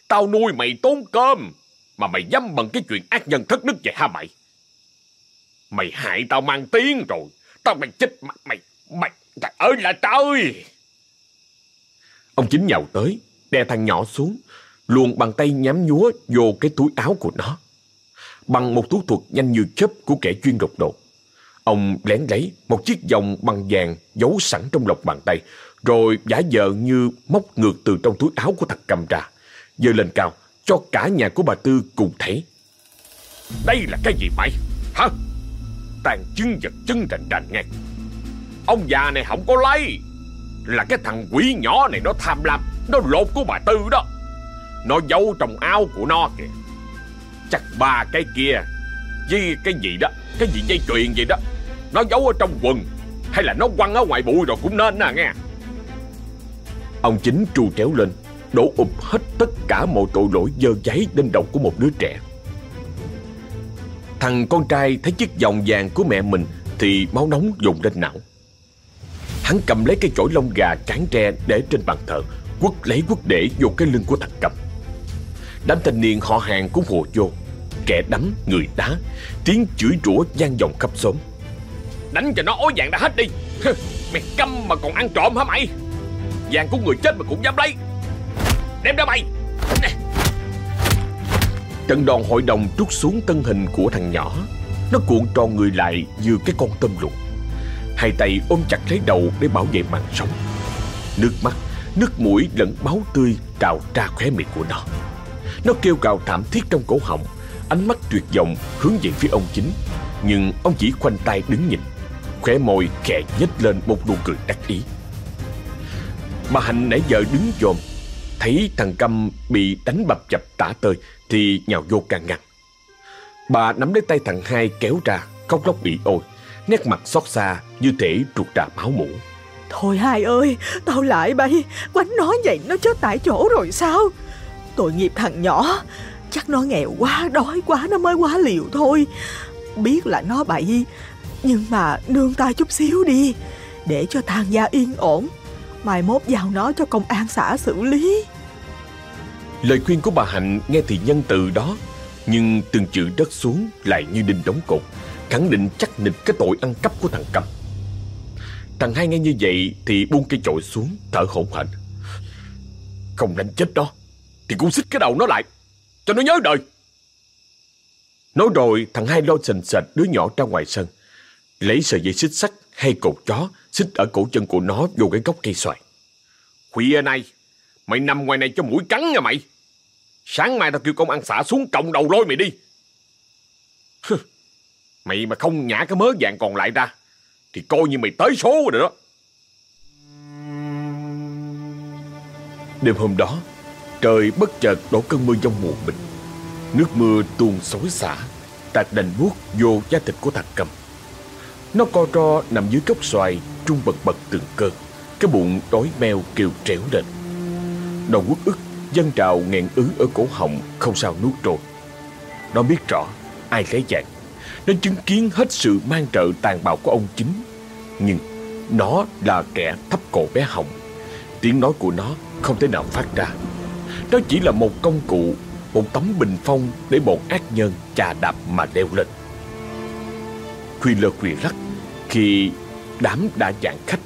Tao nuôi mày tốn cơm! Mà mày dám bằng cái chuyện ác nhân thất đức vậy hả mày? Mày hại tao mang tiếng rồi. Tao mày chết mày Mày. Mày Trời ơi là trời Ông chính nhào tới Đè thằng nhỏ xuống Luồn bàn tay nhắm nhúa vô cái túi áo của nó. Bằng một thủ thuật nhanh như chớp của kẻ chuyên độc độ Ông lén lấy một chiếc vòng bằng vàng giấu sẵn trong lọc bàn tay Rồi giả vờ như móc ngược từ trong túi áo của thằng cầm ra giơ lên cao cho cả nhà của bà Tư cùng thấy. Đây là cái gì mày? Hả Tàn chứng vật chân rành rành nghe Ông già này không có lấy. Là cái thằng quỷ nhỏ này nó tham lam, Nó lột của bà Tư đó. Nó giấu trong áo của nó kìa. Chắc ba cái kia, Với cái gì đó, Cái gì dây chuyền vậy đó, Nó giấu ở trong quần, Hay là nó quăng ở ngoài bụi rồi cũng nên nè nghe. Ông chính tru tréo lên, Đổ ụp hết tất cả mọi tội lỗi dơ giấy lên đầu của một đứa trẻ. Thằng con trai thấy chiếc vòng vàng của mẹ mình Thì máu nóng dồn lên não. Hắn cầm lấy cây chổi lông gà cán tre để trên bàn thờ Quất lấy quất để vô cái lưng của thằng cầm. Đám thanh niên họ hàng cũng hùa vô Kẻ đấm, người đá Tiếng chửi rủa gian vọng khắp xóm. Đánh cho nó ối vàng đã hết đi. Mày câm mà còn ăn trộm hả mày? Vàng của người chết mà cũng dám lấy. Đem ra mày. Trận đòn hội đồng trút xuống thân hình của thằng nhỏ. Nó cuộn tròn người lại như cái con tôm luộc. Hai tay ôm chặt lấy đầu để bảo vệ mạng sống. Nước mắt, nước mũi lẫn máu tươi trào ra khóe miệng của nó. Nó kêu gào thảm thiết trong cổ họng Ánh mắt tuyệt vọng hướng về phía ông chính. Nhưng ông chỉ khoanh tay đứng nhìn Khóe môi khẽ nhếch lên một nụ cười đắc ý. Bà Hạnh nãy giờ đứng dòm Thấy thằng Câm bị đánh bập chập tả tơi thì nhào vô can ngăn Bà nắm lấy tay thằng hai kéo ra, Khóc lóc bị ôi, Nét mặt xót xa như thể ruột ra máu mũ Thôi hai ơi, Tao lại bay, Quánh nó vậy nó chết tại chỗ rồi sao? Tội nghiệp thằng nhỏ, Chắc nó nghèo quá, đói quá, nó mới quá liều thôi. Biết là nó bậy Nhưng mà nương tay chút xíu đi, Để cho thằng gia yên ổn. Mai mốt giao nó cho công an xã xử lý. Lời khuyên của bà Hạnh nghe thì nhân từ đó, Nhưng từng chữ đất xuống lại như đinh đóng cột, Khẳng định chắc nịch cái tội ăn cắp của thằng Cầm. Thằng hai nghe như vậy thì buông cây chổi xuống, thở hổn hển. Không đánh chết đó, Thì cũng xích cái đầu nó lại, Cho nó nhớ đời. Nói rồi, thằng hai lo sình sệt đứa nhỏ ra ngoài sân, Lấy sợi dây xích sắt hay cột chó Xích ở cổ chân của nó vô cái gốc cây xoài. Khuya nay, Mày nằm ngoài này cho mũi cắn nha mày. Sáng mai tao kêu công an xã xuống cộng đầu lôi mày đi. Mày mà không nhả cái mớ vàng còn lại ra, Thì coi như mày tới số rồi đó. Đêm hôm đó, Trời bất chợt đổ cơn mưa giông mùa mình Nước mưa tuôn xối xả, Tạt đành buốt vô da thịt của thằng cầm. Nó co ro nằm dưới gốc xoài Trung bật bật từng cơn Cái bụng đói meo kêu trẻo lên Đầu quất ức Dân trào nghẹn ứ ở cổ họng, Không sao nuốt trôi. Nó biết rõ ai lấy dạng Nó chứng kiến hết sự mang trợ tàn bạo của ông chính. Nhưng nó là kẻ thấp cổ bé họng. Tiếng nói của nó không thể nào phát ra. Nó chỉ là một công cụ, Một tấm bình phong Để bọn ác nhân chà đạp mà leo lên. Khuy lơ khuya lắc, Khi đám đã dạng khách,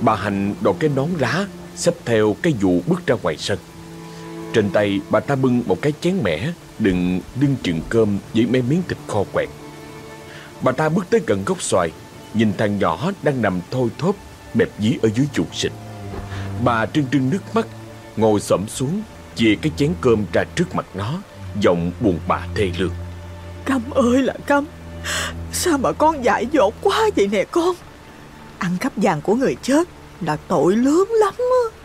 Bà Hành đội cái nón lá Xếp theo cái dù bước ra ngoài sân. Trên tay, bà ta bưng một cái chén mẻ, Đựng đưng chừng cơm với mấy miếng thịt kho quẹt. Bà ta bước tới gần gốc xoài, Nhìn thằng nhỏ đang nằm thôi thóp Mẹp dí ở dưới chuột xịt. Bà trưng trưng nước mắt, Ngồi xổm xuống Chia cái chén cơm ra trước mặt nó, Giọng buồn bà thê lương. Câm ơi là Câm, Sao mà con dại dột quá vậy nè con? Ăn cắp vàng của người chết Là tội lớn lắm á.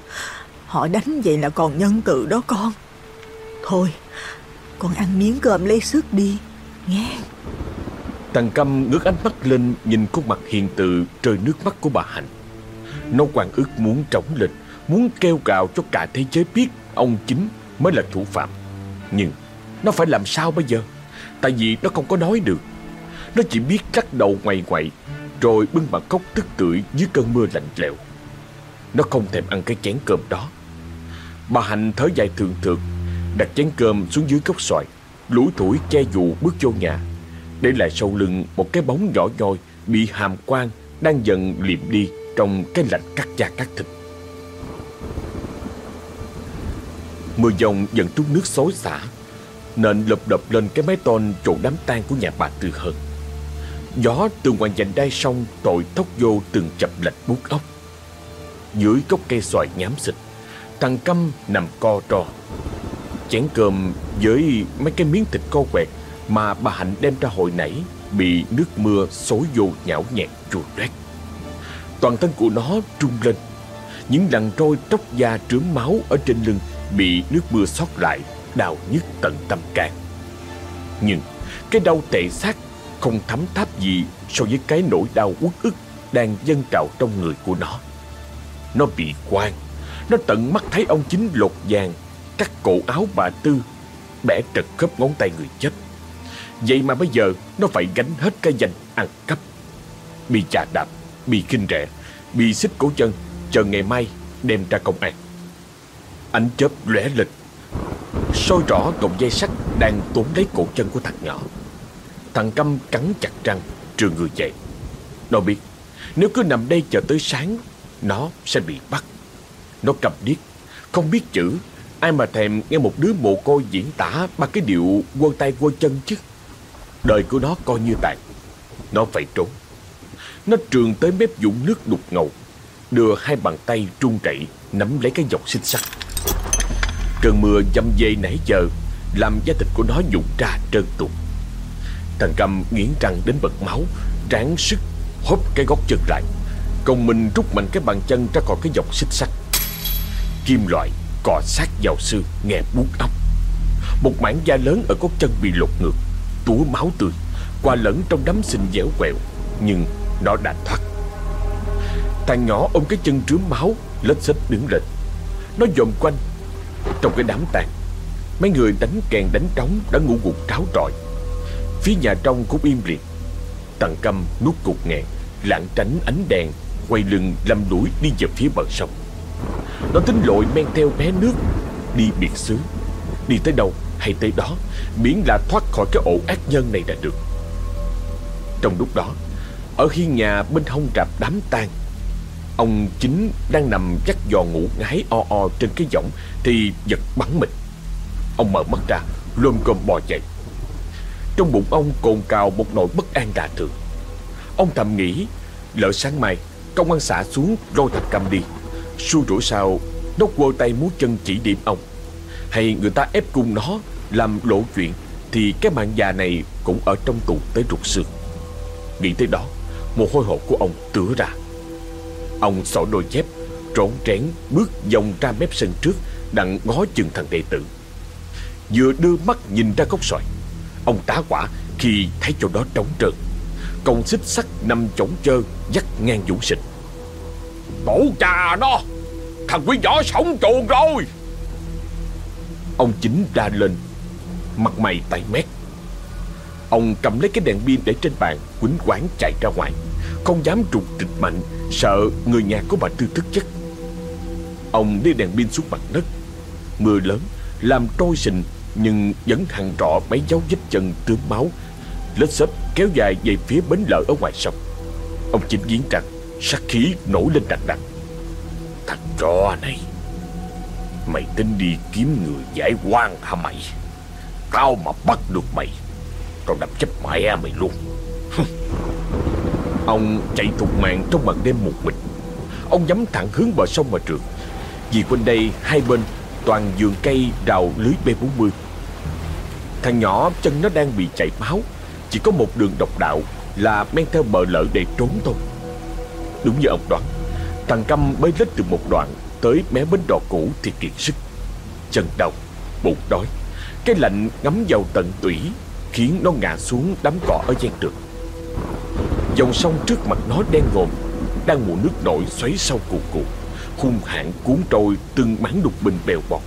Họ đánh vậy là còn nhân từ đó con. Thôi, Con ăn miếng cơm lấy sức đi, Nghe. Thằng Câm ngước ánh mắt lên Nhìn khuôn mặt hiền từ trời nước mắt của bà Hạnh. Nó quan ức muốn trống lên Muốn kêu gào cho cả thế giới biết Ông chính mới là thủ phạm. Nhưng nó phải làm sao bây giờ? Tại vì nó không có nói được. Nó chỉ biết cắt đầu ngoài ngoại Rồi bưng mặt cốc tức tưởi Dưới cơn mưa lạnh lẽo. Nó không thèm ăn cái chén cơm đó. Bà Hạnh thở dài thường thượt, Đặt chén cơm xuống dưới gốc xoài, Lủi thủi che dù bước vô nhà. Để lại sau lưng một cái bóng nhỏ nhoi Bị hàm quang Đang dần liệm đi Trong cái lạnh cắt da cắt thịt. Mưa dòng dần trút nước xối xả Nền lập đập lên cái mái tôn chỗ đám tang của nhà bà Tư Hơn Gió từ ngoài dành đai sông tội thốc vô từng chập lạch bút ốc Dưới gốc cây xoài nhám xịt Thằng Câm nằm co ro. Chén cơm với mấy cái miếng thịt co quẹt Mà bà Hạnh đem ra hồi nãy Bị nước mưa xối vô nhão nhẹt chùa đoét Toàn thân của nó trung lên. Những lằn trôi tróc da trướng máu ở trên lưng Bị nước mưa xót lại, Đau nhức tận tâm can Nhưng cái đau tệ xác Không thấm tháp gì So với cái nỗi đau uất ức Đang dâng trào trong người của nó. Nó bị quan nó tận mắt thấy ông chính lột vàng Cắt cổ áo bà Tư Bẻ trật khớp ngón tay người chết. Vậy mà bây giờ Nó phải gánh hết cái danh ăn cắp. Bị chà đạp Bị kinh rẻ Bị xích cổ chân Chờ ngày mai đem ra công an. Ánh chớp lóe lịch, soi rõ cọng dây sắt đang tốn lấy cổ chân của thằng nhỏ. Thằng Câm cắn chặt răng trường người dậy. Nó biết Nếu cứ nằm đây chờ tới sáng Nó sẽ bị bắt. Nó cầm điếc. Không biết chữ, Ai mà thèm nghe một đứa mồ côi diễn tả ba cái điệu quơ tay quơ chân chứ. Đời của nó coi như tàn. Nó phải trốn. Nó trường tới mép dũng nước đục ngầu, Đưa hai bàn tay trung chạy Nắm lấy cái dọc xích sắt. Cơn mưa dầm dây nãy giờ Làm da thịt của nó dụng ra trơn tuột. Thằng Cầm nghiến răng đến bật máu, Ráng sức hốt cái gót chân lại. Còn mình rút mạnh cái bàn chân ra khỏi cái dọc xích sắt. Kim loại, cọ sát vào xương nghe buốt óc Một mảng da lớn ở gót chân bị lột ngược, Túa máu tươi, Qua lẫn trong đám xinh dẻo quẹo, Nhưng nó đã thoát. Thằng nhỏ ôm cái chân trướm máu, Lết xích đứng lên. Nó dòm quanh. Trong cái đám tàn Mấy người đánh kèn đánh trống đã ngủ gục tráo trọi. Phía nhà trong cũng im liệt. Tần câm nuốt cục nghẹn lảng tránh ánh đèn, Quay lưng lầm đuổi đi về phía bờ sông. Nó tính lội men theo bé nước, Đi biệt xứ. Đi tới đâu hay tới đó, Miễn là thoát khỏi cái ổ ác nhân này là được. Trong lúc đó, Ở hiên nhà bên hông rạp đám tang, Ông chính đang nằm chắc giò ngủ ngái o o trên cái võng Thì giật bắn mình. Ông mở mắt ra, Lôm cơm bò dậy Trong bụng ông cồn cào một nỗi bất an lạ thường. Ông thầm nghĩ, Lỡ sáng mai Công an xã xuống lôi thạch cầm đi Xui rủi sao, Nó quơ tay múa chân chỉ điểm ông. Hay người ta ép cung nó Làm lộ chuyện, Thì cái mạng già này cũng ở trong tù tới ruột xương. Nghĩ tới đó Mồ hôi hột của ông tứa ra. Ông xỏ đôi dép, Trốn trén bước vòng ra mép sân trước, Đặng ngó chừng thằng đệ tử. Vừa đưa mắt nhìn ra góc xoài Ông tá quả khi thấy chỗ đó trống trơn. Công xích sắt nằm chổng chơ, Dắt ngang vũ xịt Tổ cha nó, Thằng quý võ sống chuồng rồi. Ông chính ra lên, Mặt mày tay mét. Ông cầm lấy cái đèn pin để trên bàn, Quýnh quán chạy ra ngoài. Không dám trục trịch mạnh, Sợ người nhà của bà Tư thức chất Ông đi đèn pin xuống mặt đất. Mưa lớn, Làm trôi sình Nhưng vẫn hằng rõ mấy dấu vết chân tươm máu. Lết xếp kéo dài về phía bến lợi ở ngoài sông. Ông chính nghiến rằng Sát khí nổi lên đằng đặc, Thằng trò này Mày tính đi kiếm người giải quan hả mày? Tao mà bắt được mày Tao đập chết mẹ mày luôn. Ông chạy thục mạng trong màn đêm một mình. Ông nhắm thẳng hướng bờ sông mà trượt. Vì quanh đây hai bên toàn vườn cây rào lưới B40 Thằng nhỏ chân nó đang bị chảy máu. Chỉ có một đường độc đạo là men theo bờ lợ để trốn thôi. Đúng như ông đoán Thằng Căm bơi lết từ một đoạn Tới mé bến đò cũ thì kiệt sức. Chân đau, bụng đói Cái lạnh ngấm vào tận tủy Khiến nó ngã xuống đám cỏ ở gian đường. Dòng sông trước mặt nó đen ngòm Đang mùa nước nổi xoáy sau cuồn cuộn Hung hãn cuốn trôi từng mảng đục bình bèo bọt.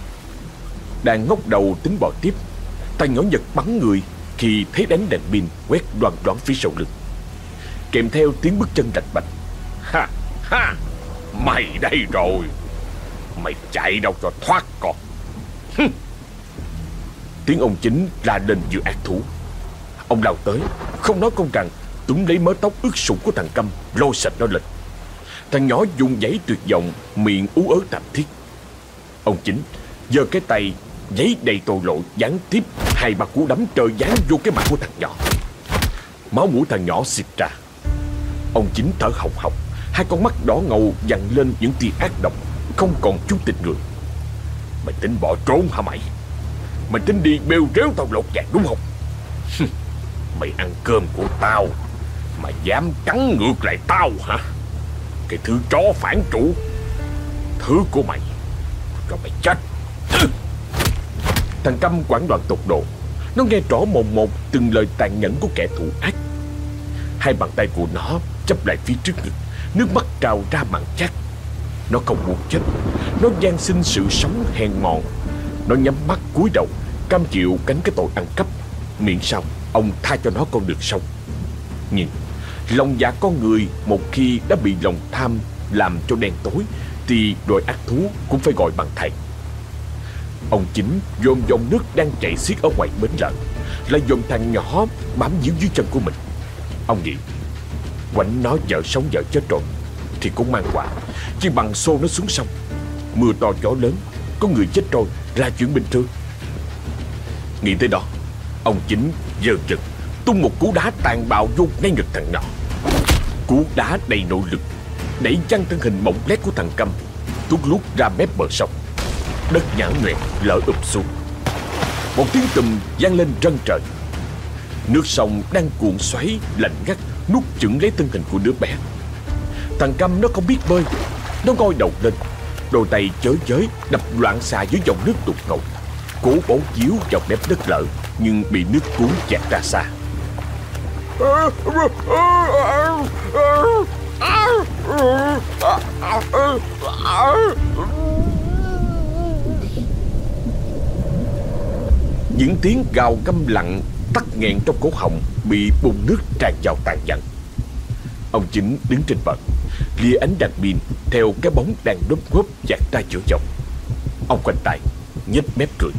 Đang ngóc đầu tính bò tiếp Tay nhỏ giật bắn người Khi thấy đánh đèn pin quét đoàn đoán phía sau lưng. Kèm theo tiếng bước chân rạch bạch Ha ha, Mày đây rồi. Mày chạy đâu cho thoát con. Tiếng ông chính la lên giữa ác thú. Ông lao tới, Không nói công rằng Túm lấy mớ tóc ướt sũng của thằng Câm, Lôi sạch nó lên. Thằng nhỏ dùng giấy tuyệt vọng, Miệng ú ớ tạm thiết. Ông chính giơ cái tay, Giấy đầy tội lỗi, gián tiếp Hai ba cú đấm trời giáng vô cái mặt của thằng nhỏ. Máu mũi thằng nhỏ xịt ra. Ông chính thở hồng hộc. Hai con mắt đỏ ngầu dằn lên những tia ác độc, Không còn chút tình người. Mày tính bỏ trốn hả mày? Mày tính đi bêu réo tao lột vàng đúng không? Mày ăn cơm của tao, Mà dám cắn ngược lại tao hả? Cái thứ chó phản chủ, Thứ của mày, Cho mày chết. Thằng Căm quảng đoạn tột độ, Nó nghe rõ mồm một từng lời tàn nhẫn của kẻ thù ác. Hai bàn tay của nó chấp lại phía trước ngực. Nước mắt trào ra mặn chát. Nó không muốn chết. Nó gian sinh sự sống hèn mọn. Nó nhắm mắt cúi đầu, Cam chịu cánh cái tội ăn cắp. Miệng sao, ông tha cho nó con được sống. Nhưng Lòng dạ con người một khi đã bị lòng tham làm cho đen tối, Thì đội ác thú cũng phải gọi bằng thầy. Ông chính dồn dòng nước đang chảy xiết ở ngoài bến lợn Là dồn thằng nhỏ bám díu dưới chân của mình. Ông nghĩ Quảnh nó vợ sống vợ chết rồi, Thì cũng mang quả Chỉ bằng xô nó xuống sông. Mưa to gió lớn, Có người chết rồi là chuyện bình thường. Nghĩ tới đó, Ông chính giờ chân, Tung một cú đá tàn bạo vô ngay ngực thằng nhỏ. Cú đá đầy nội lực, Đẩy chăn thân hình mỏng lét của thằng Câm, Tuốt lút ra mép bờ sông. Đất nhã nhoẹt lở ụp xuống. Một tiếng tùm vang lên rân trời. Nước sông đang cuộn xoáy lạnh ngắt. Nuốt chửng lấy thân hình của đứa bé. Thằng Câm nó không biết bơi, Nó ngoi đầu lên, Đôi tay chới chới đập loạn xạ dưới dòng nước đục ngầu. Cố bấu chiếu vào mép đất lở, Nhưng bị nước cuốn chặt ra xa. Những tiếng gào câm lặng tắc nghẹn trong cổ họng bị bùn nước tràn vào tàn nhẫn. Ông chính đứng trên bậc, lìa ánh đèn pin theo cái bóng đang đốm góp dạt ra giữa dòng. Ông quanh tay, nhếch mép cười,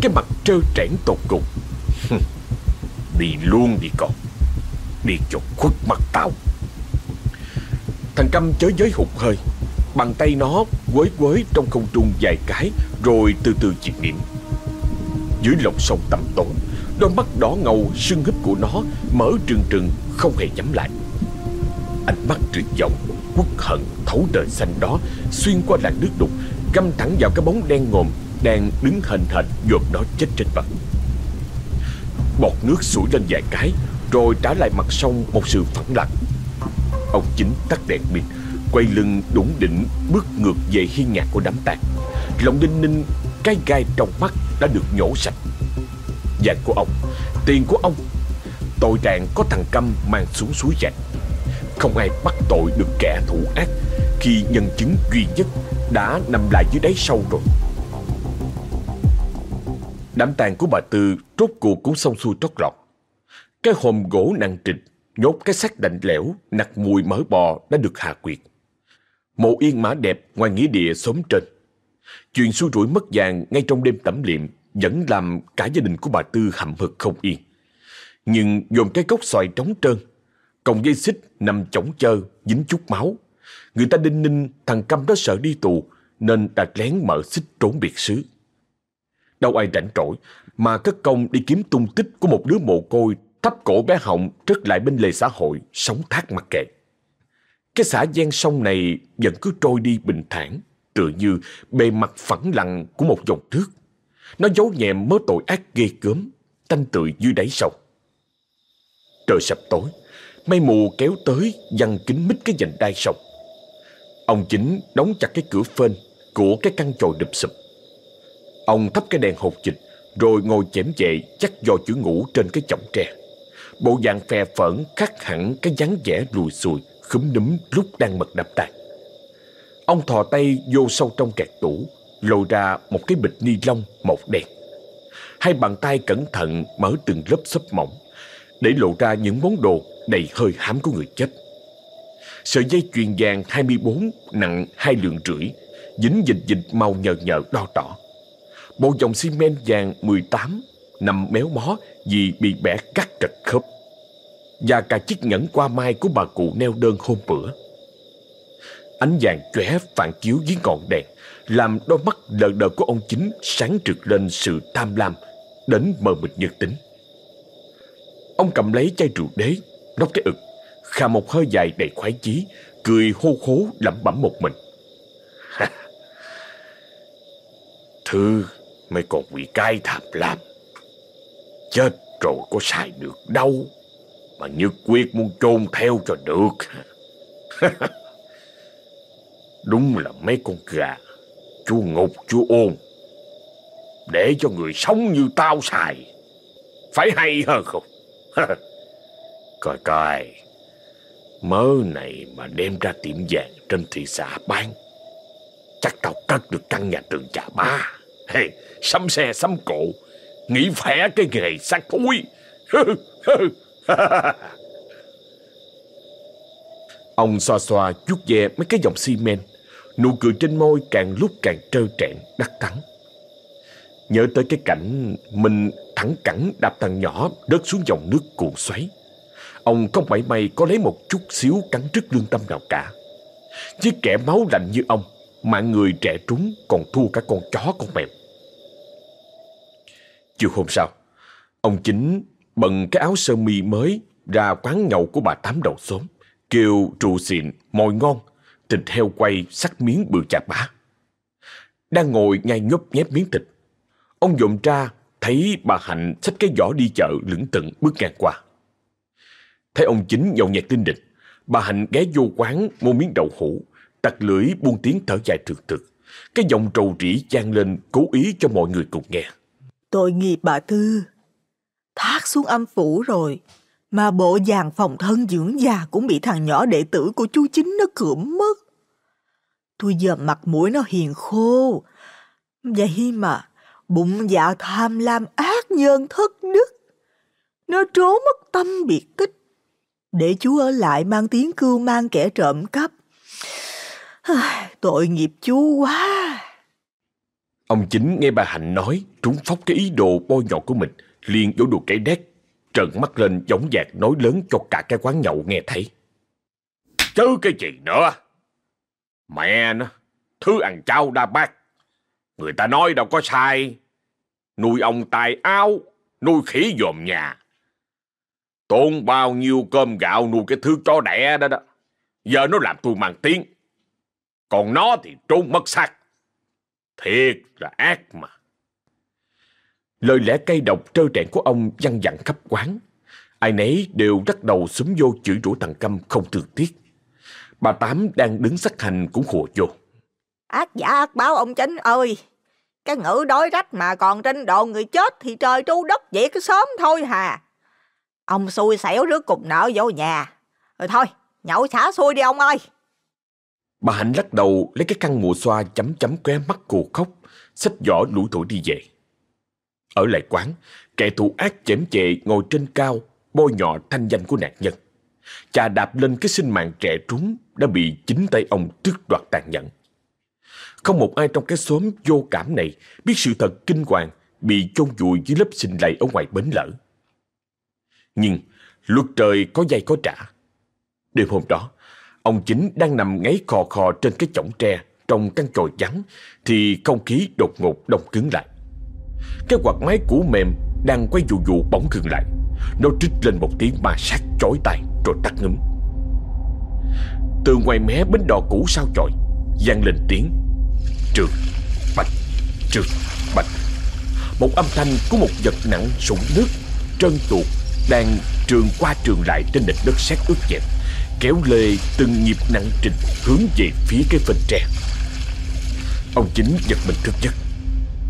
cái mặt trơ trẽn tột cùng. đi luôn đi con, đi cho khuất mặt tao. Thằng Câm chới giới hụt hơi, bàn tay nó quới quới trong không trung vài cái rồi từ từ chìm niệm Dưới lòng sông tầm tối Đôi mắt đỏ ngầu sưng húp của nó Mở trừng trừng, không hề nhắm lại. Ánh mắt tuyệt vọng, Quốc hận, thấu đời xanh đó Xuyên qua làn nước đục, găm thẳng vào cái bóng đen ngồm Đang đứng hình hệt dồn nó chết trên mặt. Bọt nước sủi lên vài cái, Rồi trả lại mặt sông một sự phẳng lặng. Ông chính tắt đèn pin, Quay lưng đủng định Bước ngược về hiên nhà của đám tàn. Lòng đinh ninh, Cái gai trong mắt đã được nhổ sạch. Vàng của ông. Tiền của ông. Tội trạng có thằng Câm mang xuống suối rạch Không ai bắt tội được kẻ thủ ác Khi nhân chứng duy nhất Đã nằm lại dưới đáy sâu rồi. Đám tang của bà Tư Rốt cuộc cũng xong xuôi trót lọt. Cái hòm gỗ nặng trịch, Nhốt cái xác lạnh lẽo Nặc mùi mỡ bò đã được hạ quyệt Mộ yên mã đẹp ngoài nghĩa địa xóm trên. Chuyện xui rủi mất vàng ngay trong đêm tẩm liệm vẫn làm cả gia đình của bà Tư hậm hực không yên. Nhưng dồn cái cốc xoài trống trơn, còng dây xích nằm chổng chơ, dính chút máu. Người ta đinh ninh thằng Câm đó sợ đi tù, nên đã lén mở xích trốn biệt xứ. Đâu ai rảnh rỗi, mà cất công đi kiếm tung tích của một đứa mồ côi thấp cổ bé họng trất lại bên lề xã hội, sống thác mặc kệ. Cái xã gian sông này vẫn cứ trôi đi bình thản, tựa như bề mặt phẳng lặng của một dòng nước. Nó giấu nhẹm mớ tội ác ghê gớm, tanh tưởi dưới đáy sông. Trời sập tối, mây mù kéo tới văng kính mít cái dành đai sông. Ông chính đóng chặt cái cửa phên của cái căn chòi đụp sụp. Ông thắp cái đèn hột dịch rồi ngồi chém chệ chắc do chữ ngủ trên cái chổng tre. Bộ dạng phè phởn khắc hẳn cái dáng vẻ lùi xùi, khúm núm lúc đang mật đập tàn. Ông thò tay vô sâu trong kẹt tủ, lôi ra một cái bịch ni lông màu đen. Hai bàn tay cẩn thận mở từng lớp xốp mỏng, để lộ ra những món đồ đầy hơi hám của người chết. Sợi dây chuyền vàng 24 nặng hai lượng rưỡi, dính dịch dịch màu nhờ nhờ đo đỏ. Bộ dòng xi men vàng 18 nằm méo mó vì bị bẻ cắt trật khớp. Và cả chiếc nhẫn qua mai của bà cụ neo đơn hôm bữa. Ánh vàng chóe phản chiếu dưới ngọn đèn làm đôi mắt lờ đờ của ông chính sáng trực lên sự tham lam đến mờ mịt nhân tính. Ông cầm lấy chai rượu đế, nốc cái ực, khà một hơi dài đầy khoái chí, cười hô khố lẩm bẩm một mình. [LAUGHS] Thư, mày còn bị cai tham lam. Chết rồi có xài được đâu, mà nhất quyết muốn chôn theo cho được. [LAUGHS] Đúng là mấy con gà chú ngục chú ôn. Để cho người sống như tao xài. Phải hay hơn không [LAUGHS] Coi coi. Mớ này mà đem ra tiệm vàng trên thị xã bán Chắc tao cất được căn nhà tường chà ba hey, Sắm xe sắm cộ Nghĩ phẻ cái nghề xác thúi. [LAUGHS] Ông xoa xoa chút ve mấy cái dòng xi men. Nụ cười trên môi càng lúc càng trơ trẽn đắc thắng Nhớ tới cái cảnh mình thẳng cẳng đạp thằng nhỏ rớt xuống dòng nước cuộn xoáy. Ông không mảy may có lấy một chút xíu cắn rứt lương tâm nào cả. Chứ kẻ máu lạnh như ông Mạng người trẻ trúng còn thua cả con chó con mèo. Chiều hôm sau Ông chính bận cái áo sơ mi mới ra quán nhậu của bà Tám đầu xóm Kêu trụ xịn, mồi ngon, thịt heo quay sắc miếng bự chà bá Đang ngồi ngay nhấp nhép miếng thịt. Ông dồn ra, thấy bà Hạnh xách cái giỏ đi chợ lững tận bước ngang qua. Thấy ông chính nhậu nhẹt tinh địch, Bà Hạnh ghé vô quán mua miếng đậu hũ, Tặc lưỡi buông tiếng thở dài thực thực Cái giọng trầu rỉ chan lên, cố ý cho mọi người cùng nghe. Tội nghiệp bà Tư Thác xuống âm phủ rồi. Mà bộ dạng phòng thân dưỡng già Cũng bị thằng nhỏ đệ tử của chú chính nó cưỡng mất. Tôi giờ mặt mũi nó hiền khô. Vậy mà Bụng dạ tham lam ác nhân thất đức. Nó trốn mất tâm biệt tích Để chú ở lại mang tiếng cưu mang kẻ trộm cắp. [SIGHS] Tội nghiệp chú quá. Ông chính nghe bà Hạnh nói, trúng phóc cái ý đồ bôi nhọ của mình, liền vỗ đùa cái đét trợn mắt lên giống dạc nói lớn cho cả cái quán nhậu nghe thấy. Chứ cái gì nữa? Mẹ nó, thứ ăn trao đa bát người ta nói đâu có sai. Nuôi ông tài áo, nuôi khỉ dòm nhà. Tốn bao nhiêu cơm gạo nuôi cái thứ chó đẻ đó đó. Giờ nó làm tôi mang tiếng. Còn nó thì trốn mất xác. Thiệt là ác mà. Lời lẽ cay độc trơ trẽn của ông văng vẳng khắp quán. Ai nấy đều bắt đầu súng vô chửi rủa thằng Câm không thương tiếc. Bà Tám đang đứng sắc hành cũng khùa vô. Ác giả ác báo ông Chính ơi. Cái ngữ đói rách mà còn trên độ người chết thì trời tru đất vậy cái sớm thôi hà. Ông xui xẻo rước cục nợ vô nhà. Rồi thôi, nhậu xả xui đi ông ơi. Bà Hạnh lắc đầu lấy cái khăn mùa xoa chấm chấm que mắt cô khóc, xách giỏ lủi thổi đi về. Ở lại quán, kẻ thù ác chém chệ ngồi trên cao, bôi nhọ thanh danh của nạn nhân. Chà đạp lên cái sinh mạng trẻ trúng đã bị chính tay ông tước đoạt tàn nhẫn. Không một ai trong cái xóm vô cảm này biết sự thật kinh hoàng bị chôn vùi dưới lớp sinh lầy ở ngoài bến lỡ. Nhưng luật trời có dây có trả. Đêm hôm đó, Ông chính đang nằm ngáy khò khò trên cái chõng tre trong căn chòi vắng thì không khí đột ngột đông cứng lại. Cái quạt máy cũ mềm đang quay vụ vụ bóng ngừng lại. Nó trích lên một tiếng ma sát chói tai rồi tắt ngấm. Từ ngoài mé bến đò cũ sao chọi vang lên tiếng trượt bạch trượt bạch một âm thanh của một vật nặng sụn nước trơn tuột đang trường qua trường lại trên nền đất sét ướt dẹp kéo lê từng nhịp nặng trịch hướng về phía cái phần tre. Ông chính giật mình thức giấc.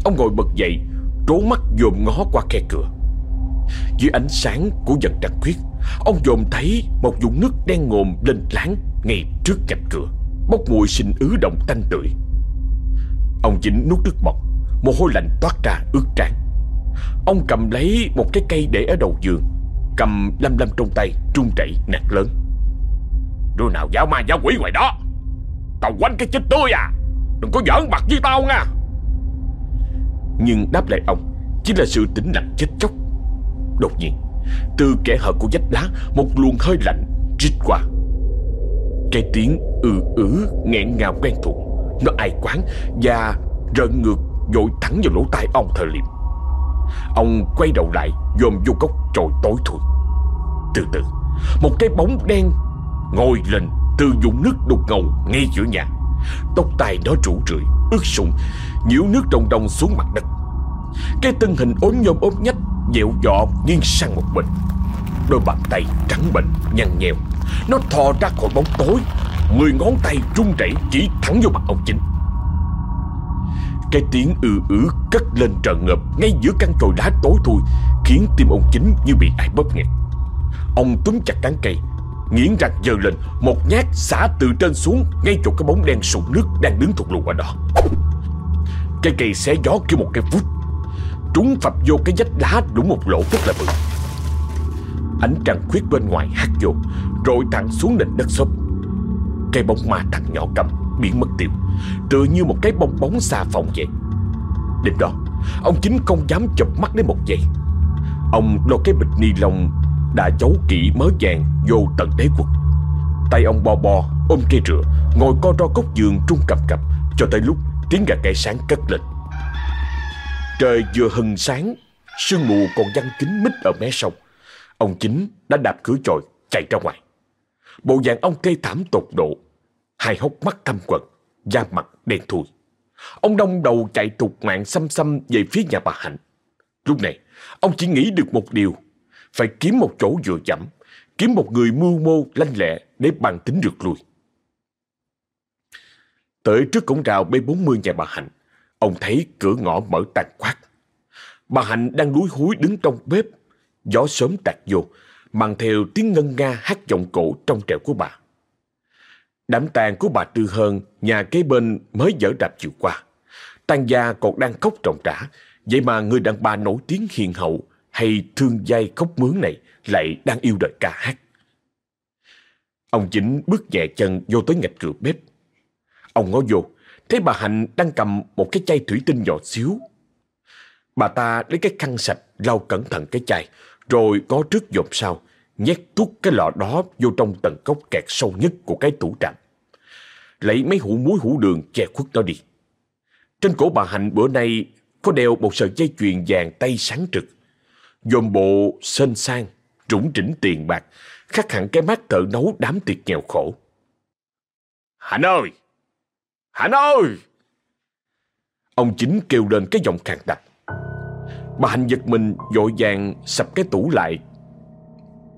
Ông ngồi bật dậy, trố mắt dồn ngó qua khe cửa. Dưới ánh sáng của dần trăng khuyết, ông dồn thấy một vùng nước đen ngòm lên láng ngay trước cạnh cửa, bốc mùi sinh ứ động tanh tưởi. Ông chính nuốt nước bọt, mồ hôi lạnh toát ra ướt trán. Ông cầm lấy một cái cây để ở đầu giường, cầm lăm lăm trong tay, trung chảy nạt lớn. Đứa nào giáo ma giáo quỷ ngoài đó Tao quanh cái chết tươi à Đừng có giỡn mặt với tao nha nhưng đáp lại ông, Chỉ là sự tĩnh lặng chết chóc. Đột nhiên, Từ kẻ hở của vách đá, Một luồng hơi lạnh rít qua. Cái tiếng ừ ứ nghẹn ngào quen thuộc, Nó ai quán Và rợn ngược, dội thẳng vào lỗ tai ông thời liệm. Ông quay đầu lại, Dòm vô góc trồi tối thui. Từ từ, Một cái bóng đen Ngồi lên từ dụng nước đục ngầu ngay giữa nhà. Tóc tai nó rủ rượi, Ướt sũng, Nhiễu nước đồng đồng xuống mặt đất. Cái thân hình ốm nhôm ốm nhách Dẹo dọ nghiêng sang một bên. Đôi bàn tay trắng bệnh nhăn nheo. Nó thò ra khỏi bóng tối, Mười ngón tay run rẩy chỉ thẳng vô mặt ông chính. Cái tiếng ư ứ cất lên trợn ngập Ngay giữa căn trồi đá tối thui, Khiến tim ông chính như bị ai bóp nghẹt. Ông túm chặt cán cây Nghiến răng giơ lên, Một nhát xả từ trên xuống, Ngay chỗ cái bóng đen sụn nước Đang đứng thụt lù ở đó. Cái cây xé gió kêu một cái vút. Trúng phập vô cái vách đá đúng một lỗ rất là bự. Ánh trăng khuyết bên ngoài hắt vô, Rồi thẳng xuống nền đất xốp. Cây bóng ma thằng nhỏ cầm Biến mất tiêu, Tựa như một cái bong bóng xa phòng vậy. Đêm đó, Ông chính không dám chụp mắt đến một giây. Ông đo cái bịch ni lông đã giấu kỹ mớ vàng vô tận đế quốc. Tay ông bò bò ôm cây rửa, Ngồi co ro góc giường trung cầm cập, Cho tới lúc tiếng gà cây sáng cất lên. Trời vừa hừng sáng, Sương mù còn văng kín mít ở mé sông. Ông chính đã đạp cửa chòi chạy ra ngoài. Bộ dạng ông thê thảm tột độ, Hai hốc mắt thâm quần Da mặt đen thui. Ông đông đầu chạy trục mạng xăm xăm về phía nhà bà Hạnh. Lúc này, Ông chỉ nghĩ được một điều phải kiếm một chỗ vừa chậm, Kiếm một người mưu mô lanh lẹ Để bàn tính được lui. Tới trước cổng rào B40 nhà bà Hạnh Ông thấy cửa ngõ mở tàn quát. Bà Hạnh đang lúi húi đứng trong bếp Gió sớm tạt vô Mang theo tiếng ngân nga hát giọng cổ trong trẻo của bà. Đám tang của bà Tư Hơn Nhà kế bên mới dở đạp chiều qua. Tang gia còn đang khóc trọng trả Vậy mà người đàn bà nổi tiếng hiền hậu hay thương dai khóc mướn này Lại đang yêu đời ca hát. Ông Chính bước nhẹ chân vô tới ngạch cửa bếp. Ông ngó vô, Thấy bà Hạnh đang cầm một cái chai thủy tinh nhỏ xíu. Bà ta lấy cái khăn sạch lau cẩn thận cái chai, Rồi có trước dồn sau, Nhét tuốt cái lọ đó vô trong tầng cốc kẹt sâu nhất của cái tủ trạm. Lấy mấy hũ muối hũ đường che khuất nó đi. Trên cổ bà Hạnh bữa nay có đeo một sợi dây chuyền vàng tay sáng trực. Dồn bộ sên sang Trũng trĩnh tiền bạc, Khắc hẳn cái mắt thợ nấu đám tiệc nghèo khổ. Hạnh ơi! Hạnh ơi! Ông chính kêu lên cái giọng khàn đặc. Bà Hạnh giật mình, vội vàng sập cái tủ lại.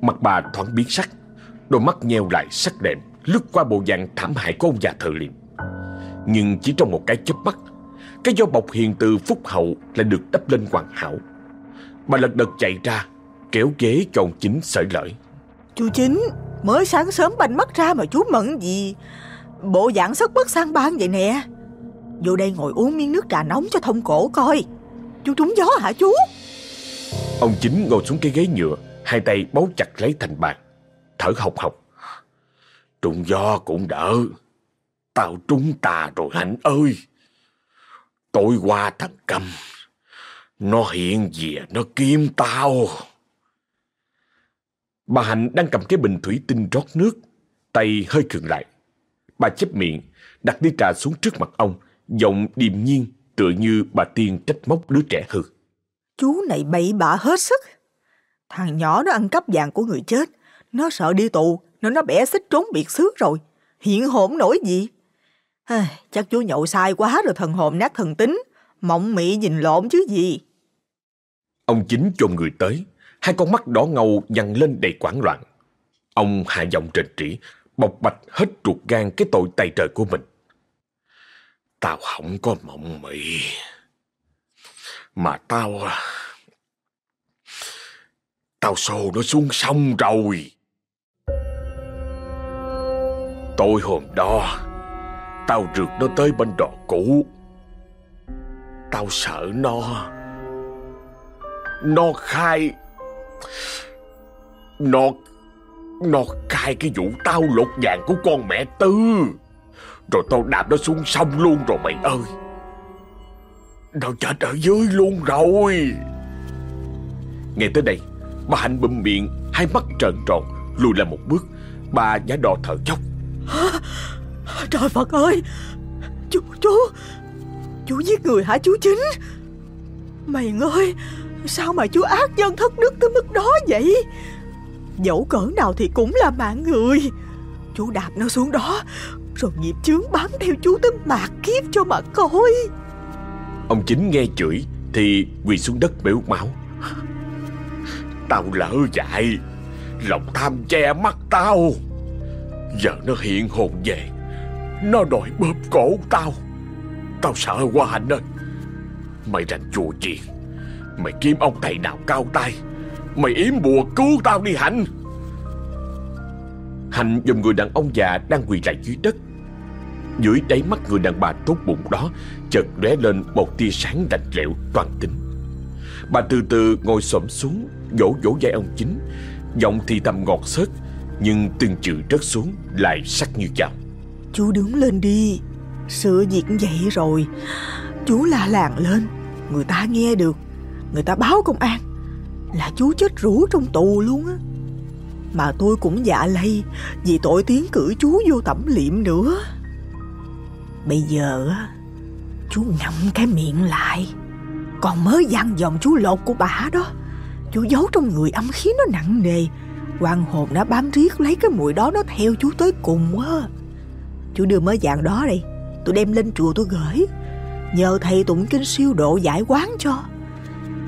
Mặt bà thoáng biến sắc, Đôi mắt nheo lại sắc đệm Lướt qua bộ dạng thảm hại của ông già thợ liệm. Nhưng chỉ trong một cái chớp mắt, Cái do bọc hiền từ phúc hậu Lại được đắp lên hoàn hảo. Bà lật đật chạy ra Kéo ghế cho ông chính sợi lợi Chú Chính Mới sáng sớm banh mắt ra mà chú mận gì? Bộ dạng rất bất sang ban vậy nè. Vô đây ngồi uống miếng nước trà nóng cho thông cổ coi. Chú trúng gió hả chú? Ông chính ngồi xuống cái ghế nhựa Hai tay bấu chặt lấy thành bàn. Thở hộc hộc. Trúng gió cũng đỡ. Tao trúng tà rồi Hạnh ơi. Tối qua thằng Cầm nó hiện về nó kiếm tao. Bà Hạnh đang cầm cái bình thủy tinh rót nước Tay hơi khựng lại. Bà chép miệng Đặt ly trà xuống trước mặt ông Giọng điềm nhiên Tựa như bà Tiên trách móc đứa trẻ hư. Chú này bậy bạ hết sức. Thằng nhỏ nó ăn cắp vàng của người chết. Nó sợ đi tù Nên nó bẻ xích trốn biệt xứ rồi. Hiện hổn nổi gì? À, Chắc chú nhậu sai quá rồi thần hồn nát thần tính. Mộng mị nhìn lộn chứ gì. Ông chính chồm người tới, Hai con mắt đỏ ngầu dằn lên đầy quảng loạn. Ông hạ giọng trền trĩ, Bộc bạch hết ruột gan cái tội tày trời của mình. Tao không có mộng mị, Mà tao Tao xô nó xuống sông rồi. Tối hôm đó, Tao rượt nó tới bên đò cũ. Tao sợ nó nó khai Nó Nó khai cái vụ tao lột vàng của con mẹ Tư. Rồi tao đạp nó xuống sông luôn rồi mày ơi. Nó chết ở dưới luôn rồi. Nghe tới đây Bà Hạnh bụm miệng Hai mắt trợn tròn Lùi lại một bước. Bà giả đò thở chốc [GASPS] Trời Phật ơi! Chú, chú! Chú giết người hả chú chính? Mày ơi Sao mà chú ác nhân thất đức tới mức đó vậy? Dẫu cỡ nào thì cũng là mạng người. Chú đạp nó xuống đó, Rồi nghiệp chướng bám theo chú tới mạt kiếp cho mà coi. Ông chính nghe chửi, Thì quỳ xuống đất bể máu Tao lỡ dại, Lòng tham che mắt tao. Giờ nó hiện hồn về, Nó đòi bóp cổ tao. Tao sợ quá anh ơi, Mày rành chùa chiền. Mày kiếm ông thầy nào cao tay. Mày yếm bùa cứu tao đi Hạnh. Hạnh dùm người đàn ông già đang quỳ lại dưới đất. Dưới đáy mắt người đàn bà tốt bụng đó, Chợt lóe lên một tia sáng lạnh lẽo toàn tính. Bà từ từ ngồi xổm xuống, Vỗ vỗ vai ông chính. Giọng thì thầm ngọt xớt Nhưng từng chữ rớt xuống lại sắc như chào Chú đứng lên đi. Sự việc vậy rồi. Chú la làng lên. Người ta nghe được. Người ta báo công an Là chú chết rủ trong tù luôn á. Mà tôi cũng dạ lây Vì tội tiến cử chú vô tẩm liệm nữa. Bây giờ á, Chú ngậm cái miệng lại. Còn mới gian dòng chú lột của bà đó, Chú giấu trong người âm khí nó nặng nề. Quan hồn nó bám riết lấy cái mùi đó nó theo chú tới cùng á Chú đưa mới dạng đó đi Tôi đem lên chùa tôi gửi. Nhờ thầy tụng kinh siêu độ giải quán cho.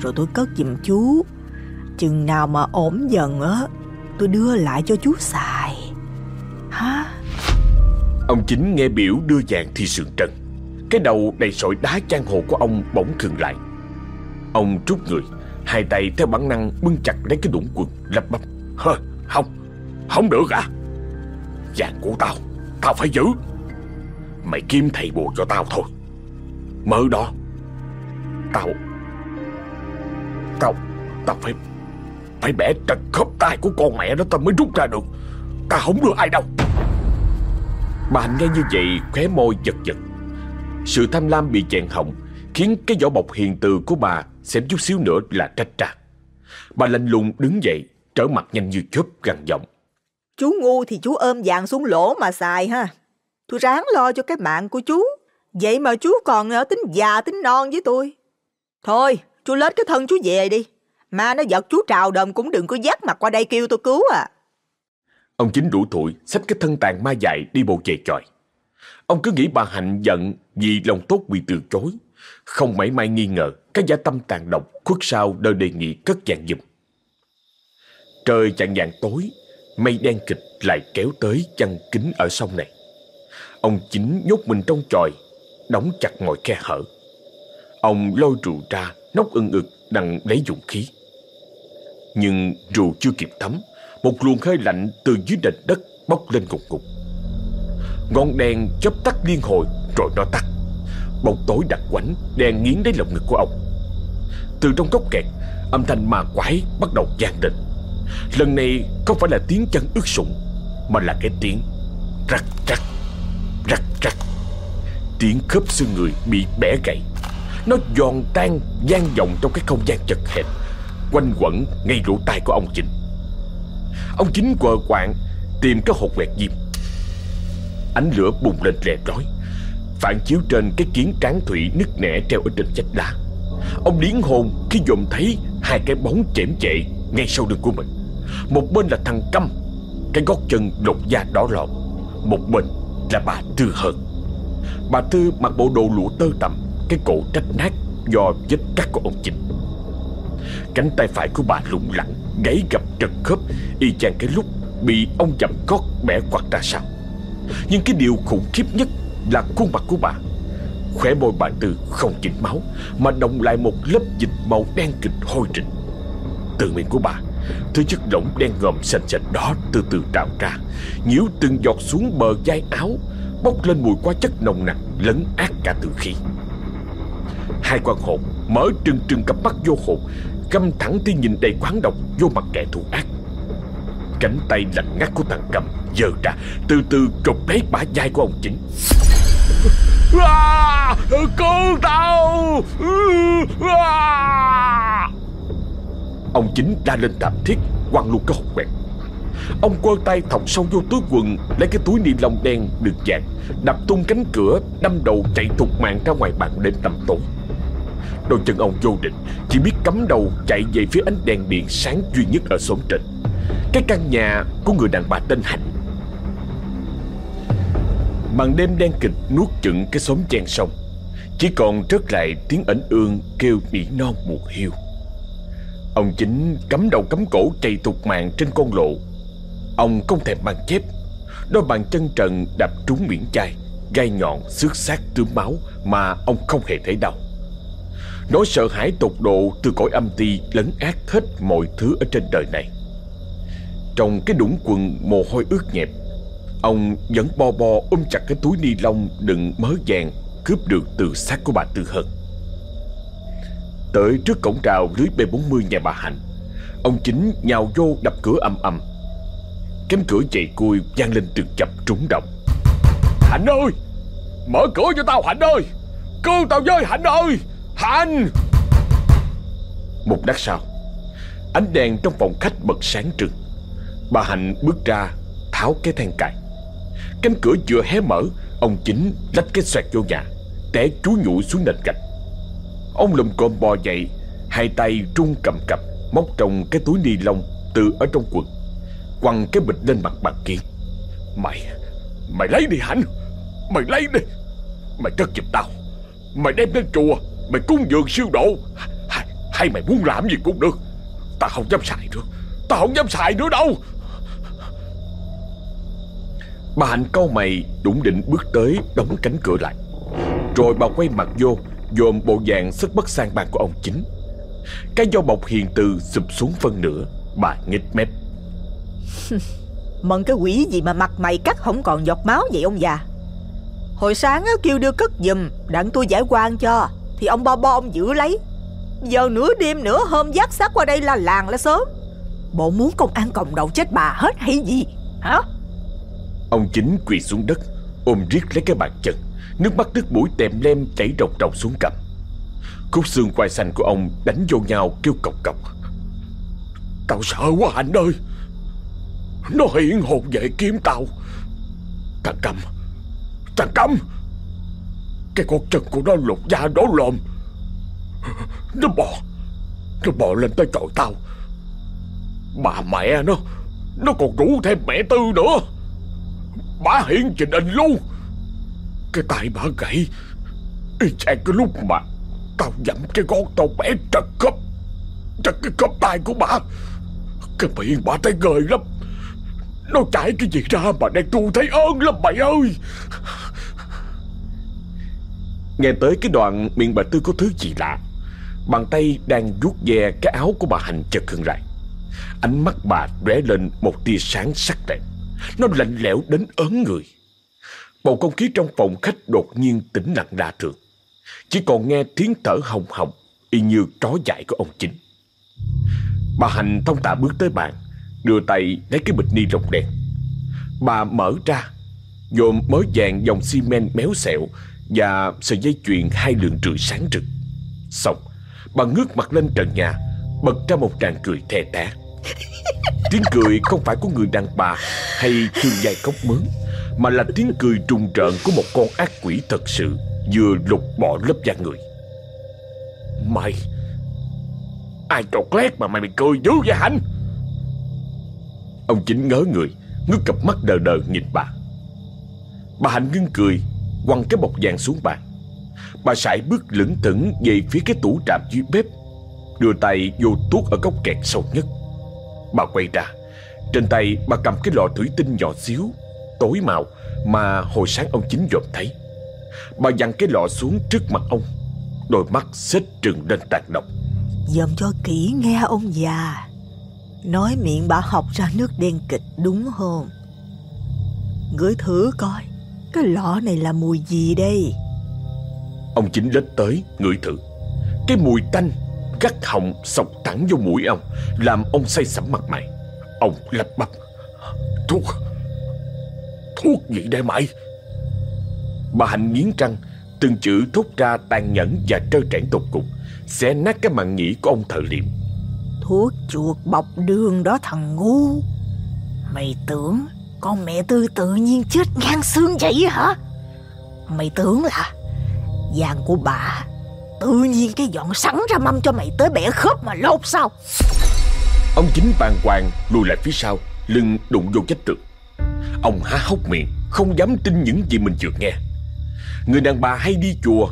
Rồi tôi cất giùm chú. Chừng nào mà ổn dần á Tôi đưa lại cho chú xài. Hả? Ông chính nghe biểu đưa vàng thì sườn trần. Cái đầu đầy sỏi đá trang hồ của ông bỗng khựng lại. Ông trút người Hai tay theo bản năng bưng chặt lấy cái đũng quần lắp bắp. Hơ, không, không được à. Vàng của tao, tao phải giữ. Mày kiếm thầy bùa cho tao thôi. Mơ đó. Tao Tao Tao phải Phải bẻ trật khớp tay của con mẹ đó tao mới rút ra được. Tao không đưa ai đâu. Bà Hạnh nghe như vậy, khóe môi giật giật. Sự tham lam bị chèn họng, Khiến cái vỏ bọc hiền từ của bà Xem chút xíu nữa là trách ra. Bà lạnh lùng đứng dậy, Trở mặt nhanh như chớp gằn giọng. Chú ngu thì chú ôm vàng xuống lỗ mà xài ha. Tôi ráng lo cho cái mạng của chú. Vậy mà chú còn ở tính già tính non với tôi. Thôi chú lết cái thân chú về đi. Ma nó giật chú trào đầm cũng đừng có dắt mặt qua đây kêu tôi cứu à. Ông chính đủ tuổi, xách cái thân tàn ma dại đi bộ về tròi Ông cứ nghĩ bà Hạnh giận vì lòng tốt bị từ chối. Không mảy may nghi ngờ, cái giả tâm tàn độc khuất sau đời đề nghị cất vàng giùm. Trời chạng vàng tối, Mây đen kịch lại kéo tới chăn kính ở sông này. Ông chính nhốt mình trong tròi Đóng chặt mọi khe hở. Ông lôi rượu ra nóc ưng ực đang lấy dụng khí. Nhưng dù chưa kịp thấm, Một luồng hơi lạnh từ dưới nền đất Bốc lên ngục ngục. Ngọn đèn chớp tắt liên hồi Rồi nó tắt. Bóng tối đặc quánh đèn nghiến lấy lồng ngực của ông. Từ trong góc kẹt, Âm thanh ma quái bắt đầu gian định. Lần này không phải là tiếng chân ướt sũng, Mà là cái tiếng rắc rắc rắc rắc. Tiếng khớp xương người bị bẻ gãy. Nó giòn tan, gian vọng trong cái không gian chật hẹp. Quanh quẩn ngay lỗ tai của ông Chính. Ông Chính quờ quạng, Tìm cái hột quẹt diêm. Ánh lửa bùng lên rè lói Phản chiếu trên cái kiến tráng thủy nứt nẻ treo ở trên vách đá. Ông điến hồn khi dòm thấy hai cái bóng chễm chệ ngay sau lưng của mình. Một bên là thằng Câm, Cái gót chân lột da đỏ lọt Một bên là bà Tư Hơn Bà Tư mặc bộ đồ lụa tơ tằm cái cổ rách nát do vết cắt của ông Chính Cánh tay phải của bà lủng lẳng, Gáy gặp trật khớp, Y chang cái lúc bị ông chậm cót bẻ quặt ra sau Nhưng cái điều khủng khiếp nhất là khuôn mặt của bà. Khỏe môi bà Tư không chỉnh máu, Mà đồng lại một lớp dịch màu đen kịch hôi trịnh Từ miệng của bà, Thứ chất lỏng đen ngòm sành sạch đó từ từ trào ra, Nhiễu từng giọt xuống bờ vai áo, Bốc lên mùi quá chất nồng nặc Lấn ác cả từ khí Hai quan hồn mở trừng trừng cặp mắt vô hồn Găm thẳng tia nhìn đầy quán độc Vô mặt kẻ thù ác. Cánh tay lạnh ngắt của thằng cầm Giơ ra từ từ trục lấy bả vai của ông chính. À, Cứu tao! À. Ông chính la lên thảm thiết Quăng luôn cái hộp quẹt. Ông quơ tay thòng sâu vô túi quần Lấy cái túi ni lông đen được dạng Đập tung cánh cửa Đâm đầu chạy thục mạng ra ngoài bàn đêm tầm tối Đôi chân ông vô định Chỉ biết cắm đầu chạy về phía ánh đèn điện sáng duy nhất ở xóm trên. Cái căn nhà của người đàn bà tên Hạnh. Màn đêm đen kịch nuốt chửng cái xóm chen sông. Chỉ còn trớt lại tiếng ẩn ương kêu nỉ non mùa hiu. Ông chính cắm đầu cắm cổ chạy tục mạng trên con lộ. Ông không thèm mang chép. Đôi bàn chân trần đạp trúng miệng chai, Gai nhọn xước xác tưới máu Mà ông không hề thấy đau. Nỗi sợ hãi tột độ từ cõi âm ti lấn át hết mọi thứ ở trên đời này Trong cái đũng quần mồ hôi ướt nhẹp Ông vẫn bo bo ôm chặt cái túi ni lông đựng mớ vàng cướp được từ xác của bà Tư Hân. Tới trước cổng trào lưới B40 nhà bà Hạnh, ông chính nhào vô đập cửa ầm ầm. Cánh cửa chạy cui vang lên từng chập trúng động. Hạnh ơi! Mở cửa cho tao Hạnh ơi! Cứu tao với Hạnh ơi! Hạnh! Một lát sau, ánh đèn trong phòng khách bật sáng trưng. Bà Hạnh bước ra tháo cái then cài. Cánh cửa vừa hé mở Ông chính lách cái xoẹt vô nhà Té chú nhũ xuống nền gạch Ông lùm cộm bò dậy Hai tay trung cầm cập Móc trong cái túi ni lông Từ ở trong quần Quăng cái bịch lên mặt bà Kiên Mày Mày lấy đi hạnh Mày lấy đi Mày cất giùm tao Mày đem lên chùa Mày cúng dường siêu độ. Hay, hay mày muốn làm gì cũng được. Tao không dám xài nữa. Tao không dám xài nữa đâu. Bà Hạnh câu mày đụng định bước tới đóng cánh cửa lại. Rồi bà quay mặt vô Dồn bộ dạng sức bất sang bàn của ông chính. Cái do bọc hiền từ sụp xuống phân nửa Bà nghịch mép. [LAUGHS] Mận cái quỷ gì mà mặt mày cắt không còn giọt máu vậy ông già? Hồi sáng kêu đưa cất giùm Đặng tôi giải quan cho. Thì ông bo bo ông giữ lấy. Giờ nửa đêm nửa hôm dắt xác qua đây là làng là sớm. Bộ muốn công an cộng đầu chết bà hết hay gì? Hả? Ông chính quỳ xuống đất, Ôm riết lấy cái bàn chân. Nước mắt nước mũi tèm lem chảy ròng ròng xuống cằm. Khúc xương quai xanh của ông đánh vô nhau kêu cọc cọc. Tao sợ quá anh ơi. Nó hiện hồn về kiếm tao. Thằng Cầm Thằng Cầm cái con chân của nó lục da đổ lộn, Nó bò. Nó bò lên tới chọi tao. Bà mẹ nó Nó còn rủ thêm mẹ Tư nữa. Bà hiện trình hình luôn. Cái tay bà gãy. Y chang cái lúc mà Tao dặm cái gót tàu bẻ trật khớp. Trật cái khớp tay của bà. Cái miệng bà thấy gời lắm. Nó chảy cái gì ra mà đang tu thấy ơn lắm mày ơi. Nghe tới cái đoạn miệng bà Tư có thứ gì lạ, Bàn tay đang vuốt ve cái áo của bà Hành chật hơn lại. Ánh mắt bà rẽ lên một tia sáng sắc lẹm nó lạnh lẽo đến ớn người. Bầu không khí trong phòng khách đột nhiên tĩnh lặng lạ thường. Chỉ còn nghe tiếng thở hồng hồng Y như trói dại của ông chính. Bà Hành thông tạ bước tới bàn, Đưa tay lấy cái bịch ni lông đen. Bà mở ra, Dồn mớ vàng dòng xi men méo xẹo và sợi dây chuyền hai lượng rưỡi sáng rực. Xong Bà ngước mặt lên trần nhà Bật ra một tràng cười thè thé [LAUGHS] Tiếng cười không phải của người đàn bà Hay thương dài cốc mướn Mà là tiếng cười trùng trợn của một con ác quỷ thật sự Vừa lục bỏ lớp da người. Mày Ai trột lét mà mày bị cười dữ vậy Hạnh? Ông chính ngớ người Ngước cặp mắt đờ đờ nhìn bà. Bà Hạnh ngưng cười Quăng cái bọc vàng xuống bàn. Bà sải bước lững thững về phía cái tủ trạm dưới bếp, Đưa tay vô tuốt ở góc kẹt sâu nhất. Bà quay ra, Trên tay bà cầm cái lọ thủy tinh nhỏ xíu, Tối màu Mà hồi sáng ông chính dòm thấy. Bà dặn cái lọ xuống trước mặt ông, Đôi mắt xếp trừng lên tàn độc. Dòm cho kỹ nghe ông già. Nói miệng bà học ra nước đen kịch đúng không? Gửi thử coi. Cái lọ này là mùi gì đây? Ông chính lết tới ngửi thử. Cái mùi tanh gắt họng sọc thẳng vô mũi ông Làm ông say sẩm mặt mày. Ông lắp bắp. Thuốc. Thuốc gì đây mày? Bà Hạnh nghiến răng Từng chữ thốt ra tàn nhẫn và trơ trẽn tột cùng Sẽ nát cái màn nhĩ của ông thợ liệm. Thuốc chuột bọc đường đó thằng ngu. Mày tưởng con mẹ Tư tự nhiên chết ngang xương vậy hả? Mày tưởng là Vàng của bà Tự nhiên cái dọn sẵn ra mâm cho mày tới bẻ khớp mà lột sao? Ông chính bàng hoàng lùi lại phía sau, Lưng đụng vô chết trượt. Ông há hốc miệng, Không dám tin những gì mình vừa nghe. Người đàn bà hay đi chùa,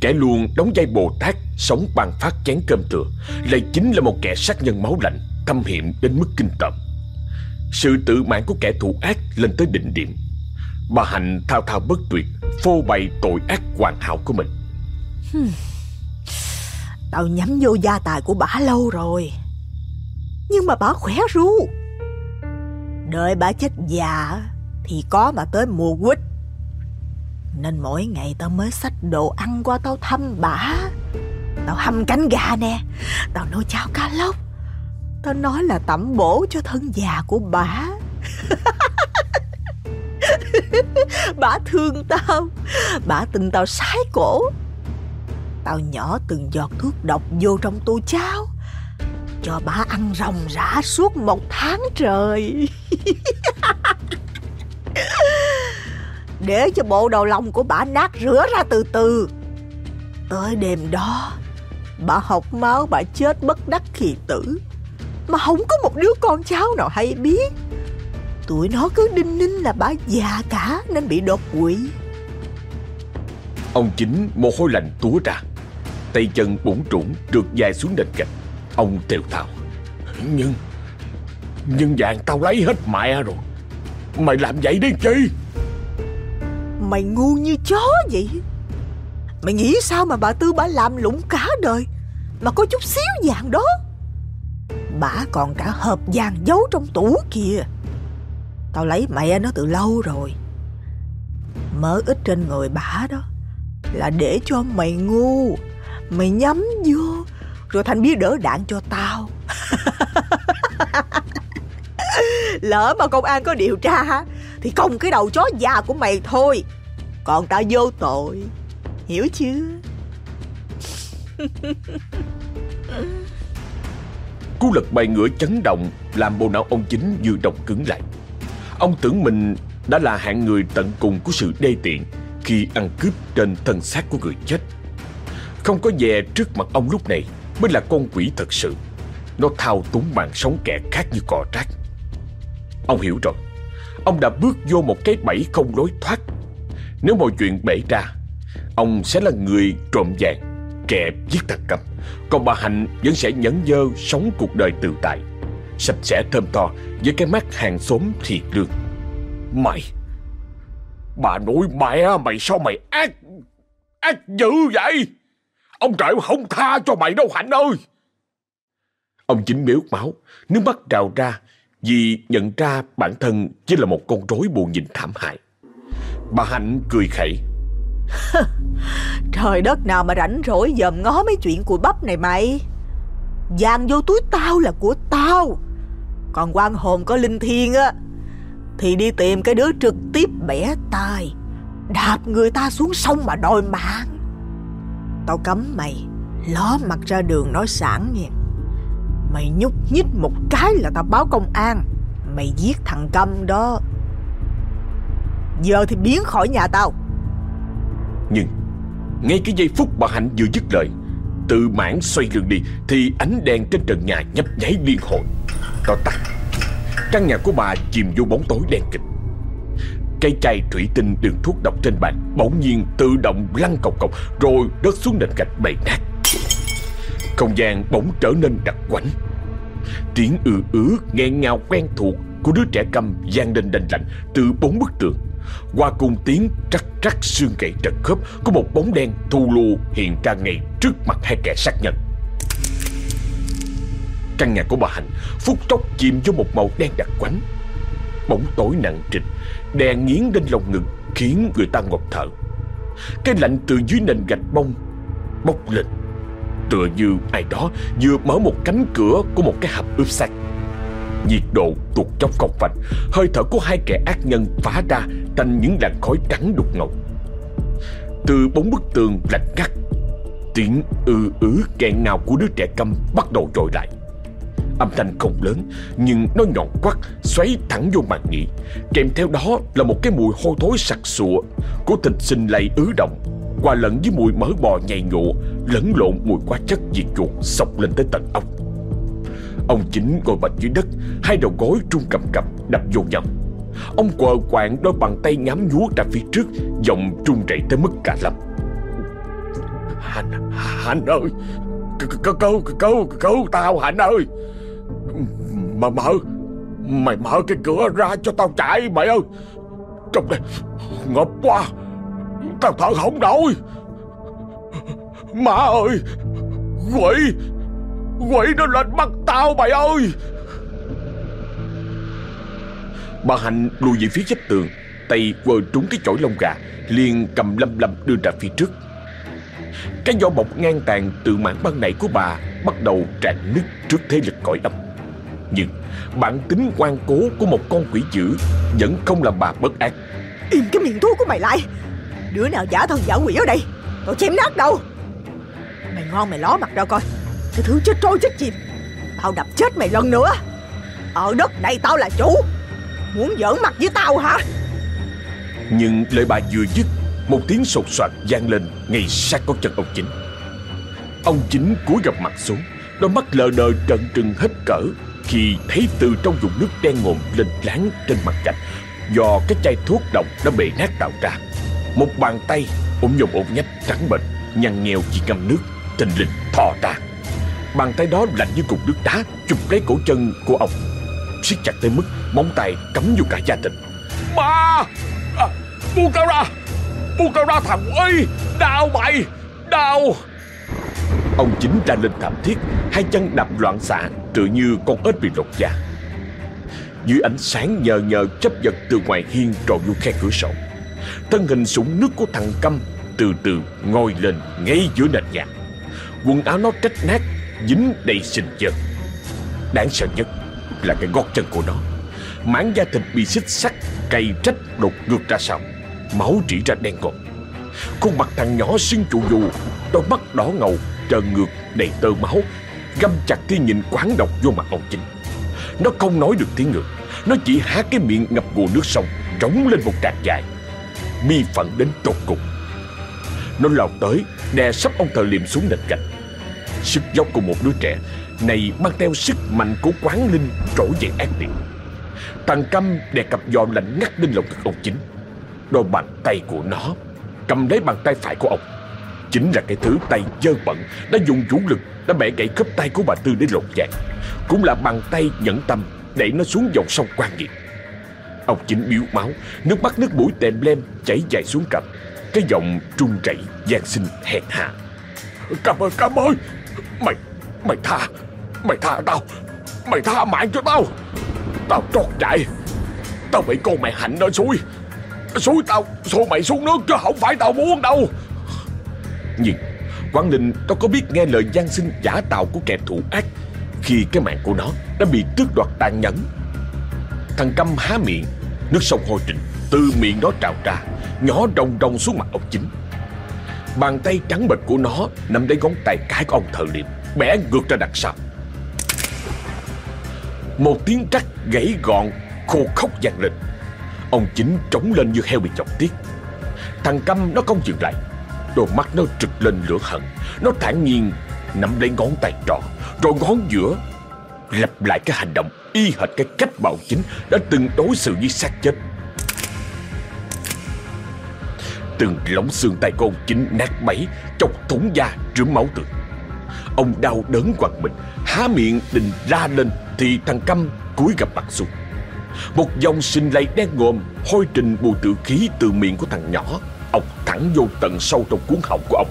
Kẻ luôn đóng vai Bồ Tát, Sống bằng phát chén cơm thừa, Lại chính là một kẻ sát nhân máu lạnh, Thâm hiểm đến mức kinh tởm. Sự tự mãn của kẻ thù ác lên tới đỉnh điểm. Bà Hạnh thao thao bất tuyệt, Phô bày tội ác hoàn hảo của mình. Tao nhắm vô gia tài của bà lâu rồi. Nhưng mà bà khỏe ru. Đợi bà chết già Thì có mà tới mùa quýt. Nên mỗi ngày tao mới xách đồ ăn qua tao thăm bà. Tao hâm cánh gà nè. Tao nấu cháo cá lóc. Tao nói là tẩm bổ cho thân già của bà. [LAUGHS] Bà thương tao. Bà tình tao sái cổ. Tao nhỏ từng giọt thuốc độc vô trong tô cháo. Cho bà ăn rồng rã suốt một tháng trời. [LAUGHS] Để cho bộ đầu lòng của bà nát rửa ra từ từ. Tới đêm đó, Bà học máu bà chết bất đắc kỳ tử. Mà không có một đứa con cháu nào hay biết. Tụi nó cứ đinh ninh là bà già cả Nên bị đột quỵ. Ông chính mồ hôi lạnh túa ra. Tay chân bủng trũng trượt dài xuống nền gạch. Ông tều tào Nhưng Nhưng vàng tao lấy hết mẹ rồi. Mày làm vậy đi chi? Mày ngu như chó vậy. Mày nghĩ sao mà bà Tư bà làm lũng cả đời? Mà có chút xíu vàng đó bả còn cả hộp vàng giấu trong tủ kìa. Tao lấy mẹ nó từ lâu rồi. Mớ ít trên người bả đó Là để cho mày ngu. Mày nhắm vô, Rồi thành bia đỡ đạn cho tao. [LAUGHS] Lỡ mà công an có điều tra Thì công cái đầu chó già của mày thôi. Còn tao vô tội, Hiểu chưa? [LAUGHS] Cú lật bay ngửa chấn động, Làm bộ não ông chính như động cứng lại. Ông tưởng mình đã là hạng người tận cùng của sự đê tiện Khi ăn cướp trên thân xác của người chết. Không có vẻ trước mặt ông lúc này Mới là con quỷ thật sự. Nó thao túng mạng sống kẻ khác như cò rác. Ông hiểu rồi. Ông đã bước vô một cái bẫy không lối thoát. Nếu mọi chuyện bể ra, Ông sẽ là người trộm vàng. Kẻ giết thằng cầm Còn bà Hạnh vẫn sẽ nhẫn dơ Sống cuộc đời tự tại, Sạch sẽ thơm tho Với cái mắt hàng xóm thiệt lương. Mày, Bà nội mẹ, mày sao mày ác Ác dữ vậy? Ông trời không tha cho mày đâu, Hạnh ơi. Ông chính miếu máu, Nước mắt trào ra Vì nhận ra bản thân chỉ là một con rối buồn nhìn thảm hại. Bà Hạnh cười khẩy. [LAUGHS] Trời đất nào mà rảnh rỗi dòm ngó mấy chuyện của bắp này mày. Vàng vô túi tao là của tao. Còn quan hồn có linh thiêng á, Thì đi tìm cái đứa trực tiếp bẻ tai, Đạp người ta xuống sông mà đòi mạng. Tao cấm mày, Ló mặt ra đường nói sẵn nha Mày nhúc nhích một cái là tao báo công an, Mày giết thằng Câm đó. Giờ thì biến khỏi nhà tao. Nhưng Ngay cái giây phút bà Hạnh vừa dứt lời, Tự mãn xoay lưng đi Thì ánh đèn trên trần nhà nhấp nháy liên hồi. To tắt, Căn nhà của bà chìm vô bóng tối đen kịch. Cây chai thủy tinh đường thuốc độc trên bàn Bỗng nhiên tự động lăn cọc cọc Rồi rớt xuống nền gạch bầy nát. Không gian bỗng trở nên đặc quánh. Tiếng ư ứ nghẹn ngào quen thuộc Của đứa trẻ câm gian lên đành lạnh Từ bốn bức tường. Qua cùng tiếng trắc trắc xương gậy trật khớp, Có một bóng đen thu lù hiện ra ngay trước mặt hai kẻ sát nhân. Căn nhà của bà Hạnh phút chốc chìm vô một màu đen đặc quánh. Bóng tối nặng trịch Đèn nghiến lên lòng ngực, Khiến người ta ngột thở. Cái lạnh từ dưới nền gạch bông Bốc lên. Tựa như ai đó vừa mở một cánh cửa Của một cái hầm ướp xác Nhiệt độ tuột chốc không phanh. Hơi thở của hai kẻ ác nhân phá ra, Thành những làn khói trắng đục ngầu. Từ bốn bức tường lạnh ngắt, Tiếng ư ứ kẹn ngào của đứa trẻ câm bắt đầu trồi lại. Âm thanh không lớn, Nhưng nó nhọn quắt Xoáy thẳng vô màn nhĩ. Kèm theo đó là một cái mùi hôi thối sặc sụa Của thịt sinh lầy ứ động. Hòa lẫn với mùi mỡ bò nhầy nhụa, Lẫn lộn mùi quá chất diệt chuột Sọc lên tới tận ốc. Ông chính ngồi bệt dưới đất Hai đầu gối trung cầm cập đập vô nhau. Ông quờ quạng đôi bàn tay ngắm nhúa ra phía trước Giọng trung rẩy tới mức cả lâm. Hạnh, Hạnh ơi! Cứu, cứu, cứu, cứu tao Hạnh ơi! Mà mở Mày mở cái cửa ra cho tao chạy mày ơi! Trong đây Ngập quá! Tao thở không nổi! Má ơi! Quỷ! Quỷ nó lên bắt tao mày ơi. Bà Hạnh lùi về phía vách tường Tay quơ trúng cái chổi lông gà liền cầm lâm lâm đưa ra phía trước. Cái vỏ bọc ngang tàn từ mảng băng này của bà Bắt đầu tràn nứt trước thế lực cõi âm. Nhưng bản tính ngoan cố của một con quỷ dữ Vẫn không làm bà bất ác Im cái miệng thú của mày lại. Đứa nào giả thần giả quỷ ở đây Tao chém nát đâu. Mày ngon mày ló mặt ra coi cái thứ chết trôi chết chìm. Tao đập chết mày lần nữa. Ở đất này tao là chủ. Muốn giỡn mặt với tao hả? Nhưng lời bà vừa dứt, Một tiếng sột soạt vang lên Ngay sát con chân ông chính. Ông chính cúi gập mặt xuống, Đôi mắt lờ đờ trợn trừng hết cỡ Khi thấy từ trong vùng nước đen ngòm lên láng trên mặt gạch, Do cái chai thuốc độc đã bể nát tạo ra. Một bàn tay ôm nhồm ôm nhách trắng bệnh Nhăn nheo chỉ ngâm nước Tình linh thò ra. Bàn tay đó lạnh như cục nước đá Chụp lấy cổ chân của ông. Siết chặt tới mức móng tay cắm vô cả gia đình. Ba! À, Buông tao ra Buông tao ra thằng ơi! Đau mày! Đau! Ông chính ra lên thảm thiết Hai chân đạp loạn xạ Tự như con ếch bị lột da. Dưới ánh sáng nhờ nhờ chấp giật từ ngoài hiên tròn vô khe cửa sổ Thân hình sũng nước của thằng Câm Từ từ ngồi lên ngay giữa nền nhà. Quần áo nó trách nát Dính đầy sinh vật, Đáng sợ nhất là cái gót chân của nó. Mảng da thịt bị xích sắt Cây trách đột ngược ra sau. Máu rỉ ra đen ngòm. Khuôn mặt thằng nhỏ sưng trụ dù Đôi mắt đỏ ngầu trơn ngược đầy tơ máu Găm chặt tia nhìn quán độc vô mặt ông chính. Nó không nói được tiếng ngược Nó chỉ há cái miệng ngập ngùa nước sông Trống lên một trạc dài. Mi phận đến tột cùng. Nó lao tới Đè sắp ông thờ liềm xuống nền gạch. Sức dốc của một đứa trẻ. Này, mang theo sức mạnh của quán linh Trỗi dậy ác liệt Thằng Câm đè cặp giò lạnh ngắt lên lồng ngực ông chính. Đôi bàn tay của nó, Cầm lấy bàn tay phải của ông. Chính là cái thứ tay dơ bẩn Đã dùng vũ lực, Đã bẻ gãy khớp tay của bà Tư để lột dạng Cũng là bàn tay nhẫn tâm Đẩy nó xuống dòng sông quan nghiệt Ông chính biếu máu, Nước mắt nước mũi tèm lem chảy dài xuống cặp Cái giọng trung rẩy gian sinh hèn hạ Cầm ơi cầm ơi Mày Mày tha Mày tha tao, Mày tha mạng cho tao. Tao trót chạy Tao bị con mày hạnh nó xui Xui tao, Xô mày xuống nước chứ không phải tao muốn đâu. Nhưng Quang Linh nó có biết nghe lời gian sinh giả tạo của kẻ thủ ác Khi cái mạng của nó đã bị tước đoạt tàn nhẫn. Thằng Câm há miệng, Nước sông hôi trịnh Từ miệng nó trào ra, Nhỏ rồng rồng xuống mặt ông chính. Bàn tay trắng bệch của nó nắm lấy ngón tay cái của ông thợ liệm Bẻ ngược ra đằng sau. Một tiếng trắc gãy gọn, Khô khóc vang lên. Ông chính trống lên như heo bị chọc tiết. Thằng Câm nó không dừng lại. Đôi mắt nó trực lên lửa hận. Nó thản nhiên nắm lấy ngón tay trỏ Rồi ngón giữa Lặp lại cái hành động y hệt cái cách mà ông chính Đã từng đối xử với xác chết. Từng lóng xương tay của ông chính nát bấy Chọc thủng da rướm máu tươi. Ông đau đớn quằn mình, Há miệng định ra lên Thì thằng căm cúi gập mặt xuống. Một dòng sinh lây đen ngòm Hôi trình bù tự khí từ miệng của thằng nhỏ Ông thẳng vô tận sâu trong cuốn họng của ông.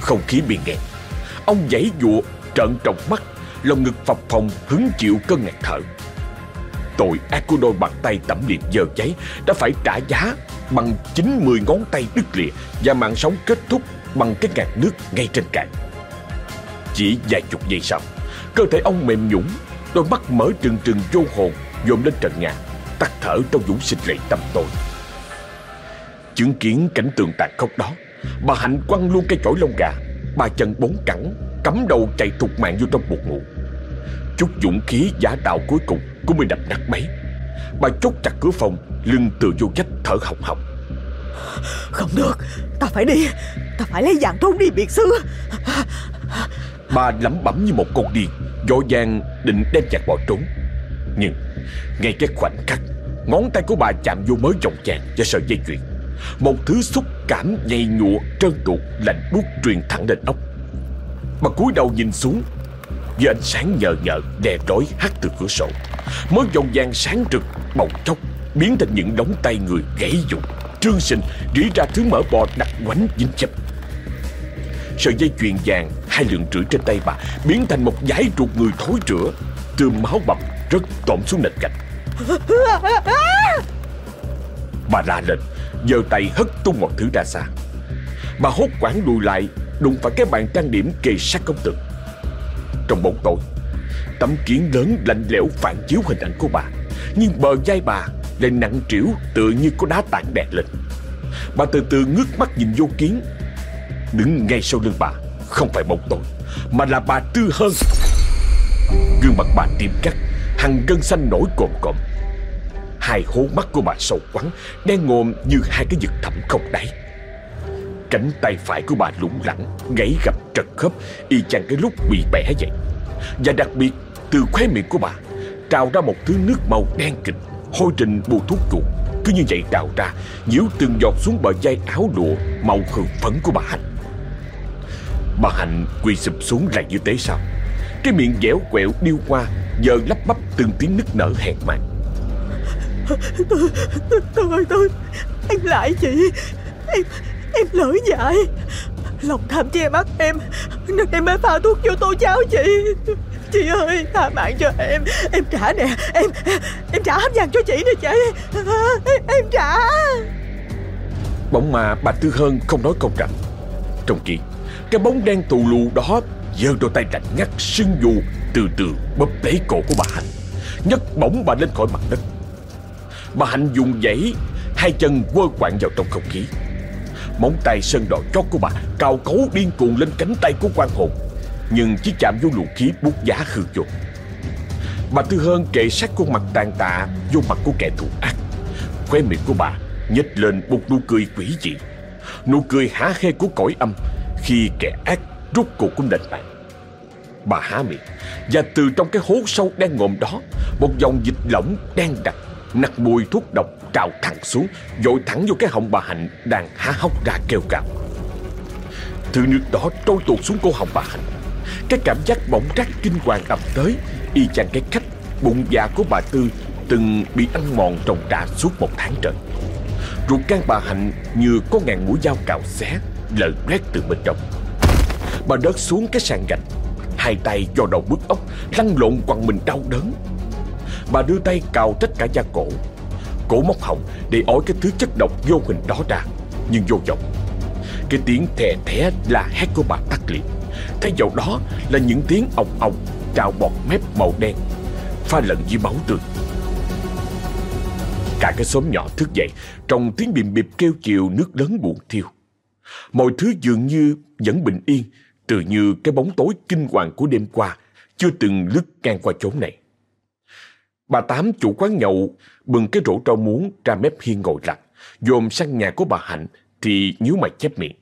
Không khí bị nghẹn Ông giãy dụa trợn tròng mắt, Lòng ngực phập phồng, hứng chịu cơn ngạt thở. Tội ác của đôi bàn tay tẩm liệt giờ cháy Đã phải trả giá bằng 90 ngón tay đứt lìa Và mạng sống kết thúc bằng cái ngạt nước ngay trên cạn. Chỉ vài chục giây sau, Cơ thể ông mềm nhũng Đôi mắt mở trừng trừng vô hồn, Dồn lên trần nhà, Tắt thở trong dũng sinh lệ tâm tối. Chứng kiến cảnh tượng tàn khốc đó, Bà Hạnh quăng luôn cây chổi lông gà Bà chân bốn cẳng, Cắm đầu chạy thục mạng vô trong buộc ngủ. Chút dũng khí giả tạo cuối cùng Cũng bị đập nát bấy Bà chốt chặt cửa phòng Lưng tựa vô vách thở hồng hộc. Không được Ta phải đi. Ta phải lấy vàng trốn đi biệt xứ. Bà lẩm bẩm như một con điên Vội vàng định đem vàng bỏ trốn. Nhưng ngay cái khoảnh khắc Ngón tay của bà chạm vô mớ vòng vàng và sợi dây chuyền. Một thứ xúc cảm nhầy nhụa trơn tuột Lạnh buốt truyền thẳng lên ốc. Bà cúi đầu nhìn xuống Dưới ánh sáng nhờ nhợ đè đói hắt từ cửa sổ. Mớ vòng vàng sáng rực bỗng chốc Biến thành những đống tay người gãy dụng Trương sinh rỉ ra thứ mỡ bò đặc quánh dính chập. Sợi dây chuyền vàng, Hai lượng rưỡi trên tay bà, Biến thành một dải ruột người thối rữa Tươm máu bầm, rớt tộm xuống nền gạch. Bà la lên, giơ tay hất tung mọi thứ ra xa. Bà hốt quảng lùi lại, Đụng phải cái bàn trang điểm kề sát công tượng Trong bóng tối, Tấm kiến lớn lạnh lẽo phản chiếu hình ảnh của bà. Nhưng bờ vai bà lại nặng trĩu tựa như có đá tảng đè lên. Bà từ từ ngước mắt nhìn vô kiến. Đứng ngay sau lưng bà, Không phải bóng tối, Mà là bà Tư Hơn Gương mặt bà tiêm cắt Hằng gân xanh nổi cộm cộm. Hai hố mắt của bà sâu quắn Đen ngồm như hai cái vực thẳm không đáy. Cánh tay phải của bà lủng lẳng Gãy gập trật khớp, Y chang cái lúc bị bẻ vậy Và đặc biệt, từ khóe miệng của bà, Trào ra một thứ nước màu đen kịch. Hôi trình bùa thuốc chuột. Cứ như vậy trào ra Nhiễu từng giọt xuống bờ vai áo lụa Màu khử phấn của bà Hạnh. Bà Hạnh quỳ sụp xuống là như thế sao? Cái miệng dẻo quẹo điêu qua Giờ lắp bắp từng tiếng nức nở hẹn mạng Tôi, tôi, tôi, tôi Em lại chị. Em, em lỡ dại. Lòng tham che mắt em Nên em mới pha thuốc vô tô cháo chị. Chị ơi tha mạng cho em. Em trả nè. Em em trả hết vàng cho chị nè chị. Em, em trả. Bỗng mà bà Tư Hơn không nói câu rằng Trong khi Cái bóng đen tù lù đó giơ đôi tay lạnh ngắt sưng dù Từ từ bóp lấy cổ của bà Hạnh. Nhấc bổng bà lên khỏi mặt đất. Bà Hạnh dùng dãy Hai chân quơ quạng vào trong không khí. Móng tay sơn đỏ chót của bà Cào cấu điên cuồng lên cánh tay của quan hồn. Nhưng chỉ chạm vô luồng khí bút giá hư vô Bà Tư Hơn kệ sát khuôn mặt tàn tạ Vô mặt của kẻ thù ác. Khóe miệng của bà nhếch lên một nụ cười quỷ dị. Nụ cười há hê của cõi âm Khi kẻ ác rút cuộc cũng đền bạc. Bà há miệng Và từ trong cái hố sâu đen ngòm đó, Một dòng dịch lỏng đen đặc, Nặc mùi thuốc độc trào thẳng xuống, Dội thẳng vô cái họng bà Hạnh Đang há hốc ra kêu gào. Thứ nước đó trôi tuột xuống cô họng bà Hạnh. Cái cảm giác bỗng rác kinh hoàng ập tới. Y chang cái cách bụng dạ của bà Tư Từng bị ăn mòn trồng trà suốt một tháng trời. Ruột gan bà Hạnh như có ngàn mũi dao cào xé Lợn lét từ bên trong. Bà đớt xuống cái sàn gạch, Hai tay do đầu bứt ốc, Lăn lộn quằn mình đau đớn. Bà đưa tay cào trách cả da cổ. Cổ móc họng để ói cái thứ chất độc vô hình đó ra, Nhưng vô vọng. Cái tiếng thè thé là hét của bà tắt liền. Thay vào đó là những tiếng ọc ọc Trào bọt mép màu đen Pha lẫn với máu tươi. Cả cái xóm nhỏ thức dậy Trong tiếng bìm bịp kêu chiều nước lớn buồn thiêu. Mọi thứ dường như vẫn bình yên Tự như cái bóng tối kinh hoàng của đêm qua Chưa từng lướt ngang qua chỗ này. Bà Tám chủ quán nhậu bừng cái rổ rau muống ra mép hiên ngồi lặng, dồn sang nhà của bà Hạnh thì nhíu mày chép miệng.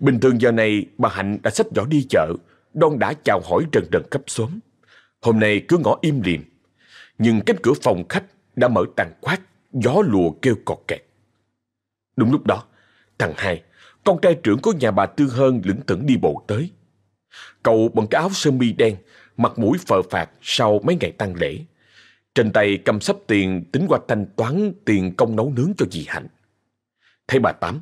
Bình thường giờ này bà Hạnh đã xách giỏ đi chợ, đon đã chào hỏi trần trần cấp xóm. Hôm nay cứ ngõ im lìm, nhưng cánh cửa phòng khách đã mở tàn khoát, gió lùa kêu cọt kẹt. Đúng lúc đó, thằng hai, con trai trưởng của nhà bà Tư Hơn lững thững đi bộ tới. Cậu bằng cái áo sơ mi đen, mặt mũi phờ phạt sau mấy ngày tăng lễ. Trên tay cầm sắp tiền tính qua thanh toán tiền công nấu nướng cho dì Hạnh. Thấy bà Tám,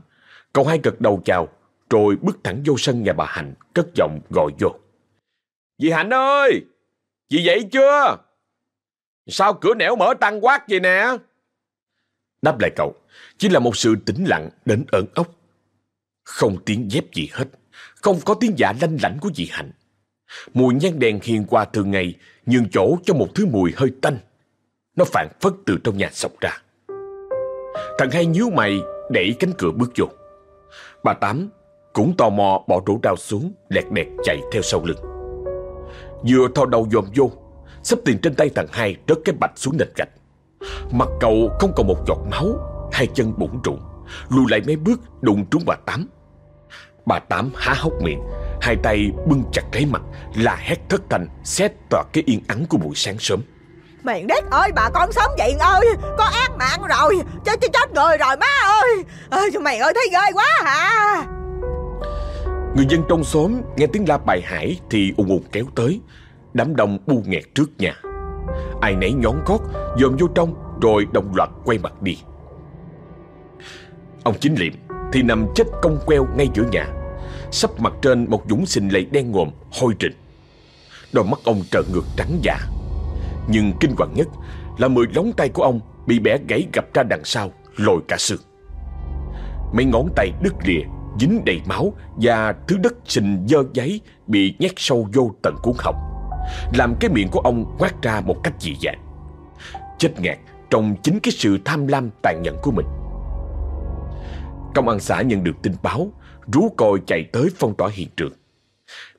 cậu hai gật đầu chào, rồi bước thẳng vô sân nhà bà Hạnh, cất giọng gọi vô. Dì Hạnh ơi! Dì dậy chưa? Sao cửa nẻo mở tăng quát vậy nè? Đáp lại cậu, chỉ là một sự tĩnh lặng đến ẩn ốc. Không tiếng dép gì hết, không có tiếng dạ lanh lảnh của dì Hạnh. Mùi nhang đèn hiền qua thường ngày nhường chỗ cho một thứ mùi hơi tanh. Nó phản phất từ trong nhà sọc ra Thằng hai nhíu mày Đẩy cánh cửa bước vô Bà Tám cũng tò mò bỏ rổ rau xuống, Lẹt đẹt chạy theo sau lưng. Vừa thò đầu dòm vô, Sắp tiền trên tay thằng hai rớt cái bạch xuống nền gạch. Mặt cậu không còn một giọt máu, Hai chân bụng trụng Lùi lại mấy bước đụng trúng bà Tám. Bà Tám há hốc miệng, Hai tay bưng chặt lấy mặt là hét thất thanh, Xét toạc cái yên ắng của buổi sáng sớm. Miền đất ơi, bà con sống vậy ơi, Có ác mạng rồi, Chết chết chết người rồi má ơi. Ơi Mày ơi, thấy ghê quá hả? Người dân trong xóm nghe tiếng la bài hải Thì ùng ùng kéo tới. Đám đông bu nghẹt trước nhà. Ai nấy nhón gót dòm vô trong Rồi đồng loạt quay mặt đi. Ông chính liệm Thì nằm chết cong queo ngay giữa nhà. Sắp mặt trên một dũng xình lầy đen ngòm Hôi rình Đôi mắt ông trợn ngược trắng dạ. Nhưng kinh hoàng nhất là mười lóng tay của ông bị bẻ gãy gập ra đằng sau, lồi cả xương. Mấy ngón tay đứt lìa, dính đầy máu và thứ đất sình dơ giấy bị nhét sâu vô tận cuốn họng, làm cái miệng của ông quát ra một cách dị dạng. Chết ngạt trong chính cái sự tham lam tàn nhẫn của mình. Công an xã nhận được tin báo, rú còi chạy tới phong tỏa hiện trường.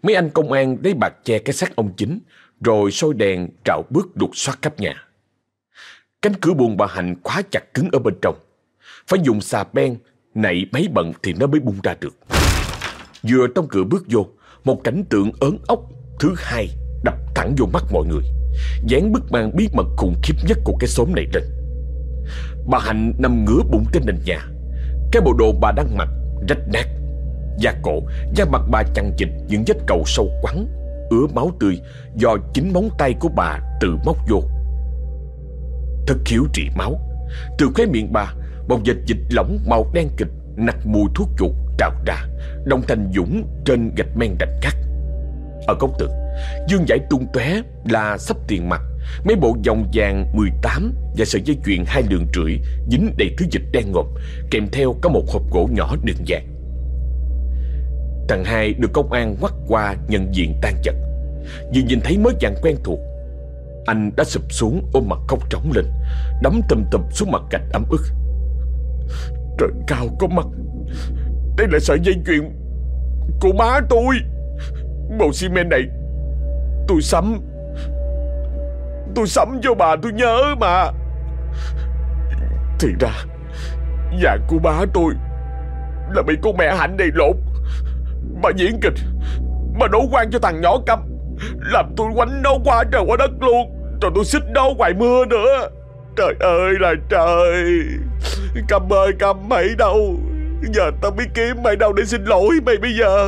Mấy anh công an lấy bạc che cái xác ông chính, rồi soi đèn trạo bước đục soát khắp nhà. Cánh cửa buồng bà Hạnh khóa chặt cứng ở bên trong. Phải dùng xà beng, nảy máy bận thì nó mới bung ra được. Vừa trong cửa bước vô, một cảnh tượng ớn ốc thứ hai đập thẳng vô mắt mọi người. Dán bức màn bí mật khủng khiếp nhất của cái xóm này lên. Bà Hạnh nằm ngửa bụng trên nền nhà. Cái bộ đồ bà đang mặc rách nát. Da cổ, da mặt bà chằng chịt những vết cầu sâu quắn, ứa máu tươi do chính móng tay của bà tự móc vô. Thật khiếu trị máu. Từ khóe miệng bà, một vệt dịch lỏng màu đen kịch nặc mùi thuốc chuột trào ra, đồng thành dũng trên gạch men đành cắt. Ở góc tường, dương giải tung tóe là sắp tiền mặt, mấy bộ vòng vàng 18 và sợi dây chuyền hai lượng rưỡi dính đầy thứ dịch đen ngòm, kèm theo có một hộp gỗ nhỏ đường vàng. Thằng hai được công an quắt qua nhận diện tan chật. Vừa nhìn thấy mới vàng quen thuộc, anh đã sụp xuống ôm mặt khóc trống lên, đấm tùm tùm xuống mặt gạch ấm ức. Trời cao có mặt, đây là sợi dây chuyền của má tôi. Bộ xi men này Tôi sắm. Tôi sắm cho bà tôi nhớ mà. Thì ra Nhà của má tôi Là bị con mẹ Hạnh này lột Bà diễn kịch Bà đổ quan cho thằng nhỏ câm Làm tôi quánh nó qua trời qua đất luôn. Rồi tôi xích nó ngoài mưa nữa. Trời ơi, là trời. Cầm ơi, cầm, mày đâu? Giờ tao biết kiếm, mày đâu để xin lỗi mày bây giờ?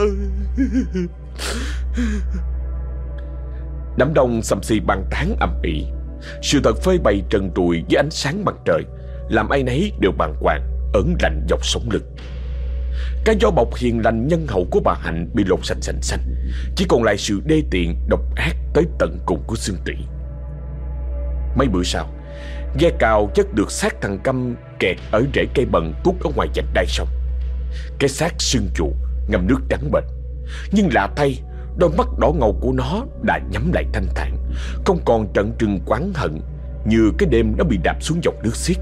Đám đông xăm xì bàn tán ầm ĩ. Sự thật phơi bày trần trụi với ánh sáng mặt trời, Làm ai nấy đều bàng hoàng Ẩn lạnh dọc sống lưng. Cái gió bọc hiền lành nhân hậu của bà Hạnh Bị lột sạch sành xanh, Chỉ còn lại sự đê tiện, độc ác Tới tận cùng của xương tủy. Mấy bữa sau Ghe cào chất được xác thằng Câm Kẹt ở rễ cây bần cút ở ngoài dạch đai sông. Cái xác sưng trụ Ngâm nước trắng bệch Nhưng lạ thay, Đôi mắt đỏ ngầu của nó đã nhắm lại thanh thản, Không còn trận trừng quán hận Như cái đêm nó bị đạp xuống dòng nước xiết.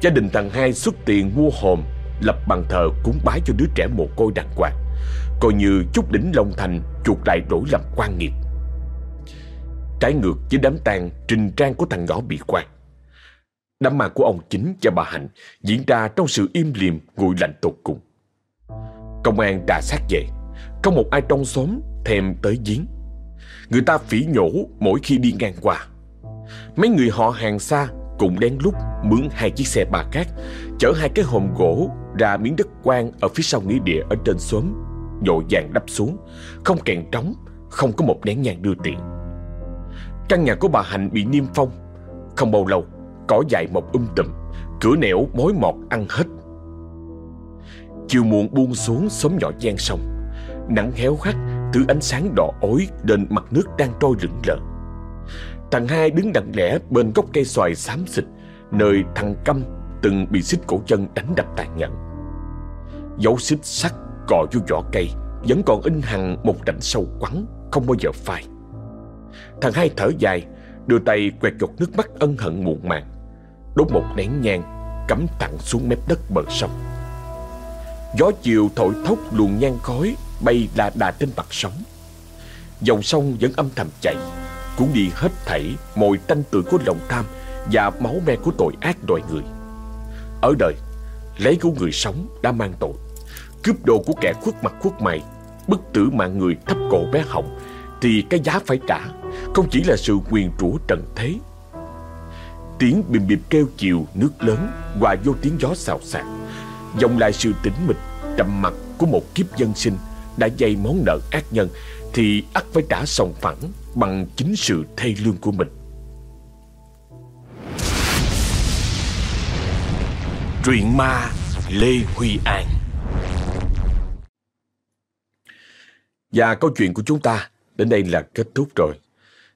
Gia đình thằng hai xuất tiền mua hòm, Lập bàn thờ cúng bái cho đứa trẻ mồ côi đàng hoàng, Coi như chút đỉnh Long Thành chuột lại đổi làm quan nghiệp. Trái ngược với đám tang, trình trang của thằng nhỏ bị quan Đám ma của ông chính và bà Hạnh diễn ra trong sự im lìm, nguội lạnh tột cùng. Công an đã sát về không một ai trong xóm thèm tới giếng. Người ta phỉ nhổ mỗi khi đi ngang qua. Mấy người họ hàng xa cũng đen lúc mướn hai chiếc xe ba cát Chở hai cái hòm gỗ ra miếng đất quan ở phía sau nghĩa địa ở trên xóm, Dội vàng đắp xuống, Không kèn trống, Không có một nén nhang đưa tiền Căn nhà của bà Hạnh bị niêm phong, Không bao lâu Cỏ dại mọc um tùm, Cửa nẻo mối mọt ăn hết. Chiều muộn buông xuống xóm nhỏ gian sông, Nắng héo hắt từ ánh sáng đỏ ối Lên mặt nước đang trôi lững lờ. Thằng hai đứng đặng lẽ bên gốc cây xoài xám xịt, Nơi thằng câm Từng bị xích cổ chân đánh đập tàn nhẫn. Dấu xích sắt cò vô vỏ cây Vẫn còn in hằn một rãnh sâu quắn, Không bao giờ phai. Thằng hai thở dài, Đưa tay quẹt giọt nước mắt ân hận muộn màng. Đốt một nén nhang Cắm thẳng xuống mép đất bờ sông Gió chiều thổi thốc luồng nhang khói bay đà đà trên mặt sóng. Dòng sông vẫn âm thầm chảy, cũng đi hết thảy mọi tanh tưởi của lòng tham và máu me của tội ác đòi người. Ở đời, lấy của người sống đã mang tội, cướp đồ của kẻ khuất mặt khuất mày, bức tử mạng người thấp cổ bé họng, thì cái giá phải trả không chỉ là sự quyền rủa trần thế. Tiếng bìm bịp kêu chiều nước lớn hòa vô tiếng gió xào xạc, dòng lại sự tĩnh mịch trầm mặc của một kiếp dân sinh đã dây món nợ ác nhân thì ắt phải trả sòng phẳng bằng chính sự thay lương của mình. Truyện ma Lê Huy An Và câu chuyện của chúng ta đến đây là kết thúc rồi.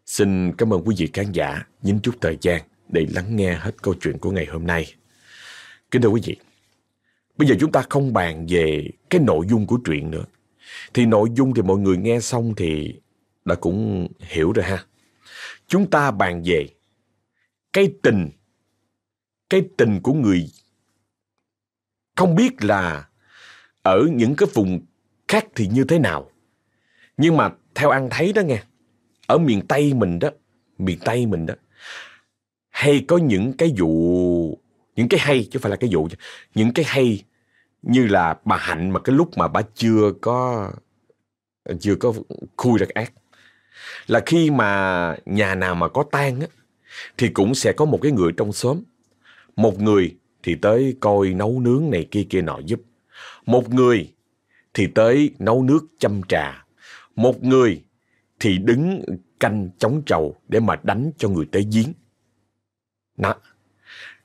Xin cảm ơn quý vị khán giả nhín chút thời gian để lắng nghe hết câu chuyện của ngày hôm nay. Kính thưa quý vị, bây giờ chúng ta không bàn về cái nội dung của truyện nữa. Thì nội dung thì mọi người nghe xong thì đã cũng hiểu rồi ha. Chúng ta bàn về cái tình, cái tình của người không biết là ở những cái vùng khác thì như thế nào. Nhưng mà theo ăn thấy đó nghe, ở miền Tây mình đó, miền Tây mình đó, hay có những cái vụ, những cái hay, chứ không phải là cái vụ, những cái hay như là bà Hạnh mà cái lúc mà bà chưa có, chưa có khui ra ác. Là khi mà nhà nào mà có tang á, thì cũng sẽ có một cái người trong xóm. Một người thì tới coi nấu nướng này kia kia nọ giúp. Một người thì tới nấu nước châm trà. Một người thì đứng canh chống trầu để mà đánh cho người tới giếng đó.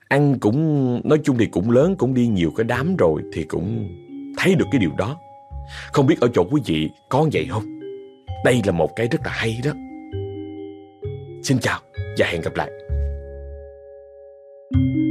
Ăn cũng, nói chung thì cũng lớn, cũng đi nhiều cái đám rồi thì cũng thấy được cái điều đó. Không biết ở chỗ quý vị có vậy không? Đây là một cái rất là hay đó. Xin chào và hẹn gặp lại. thank you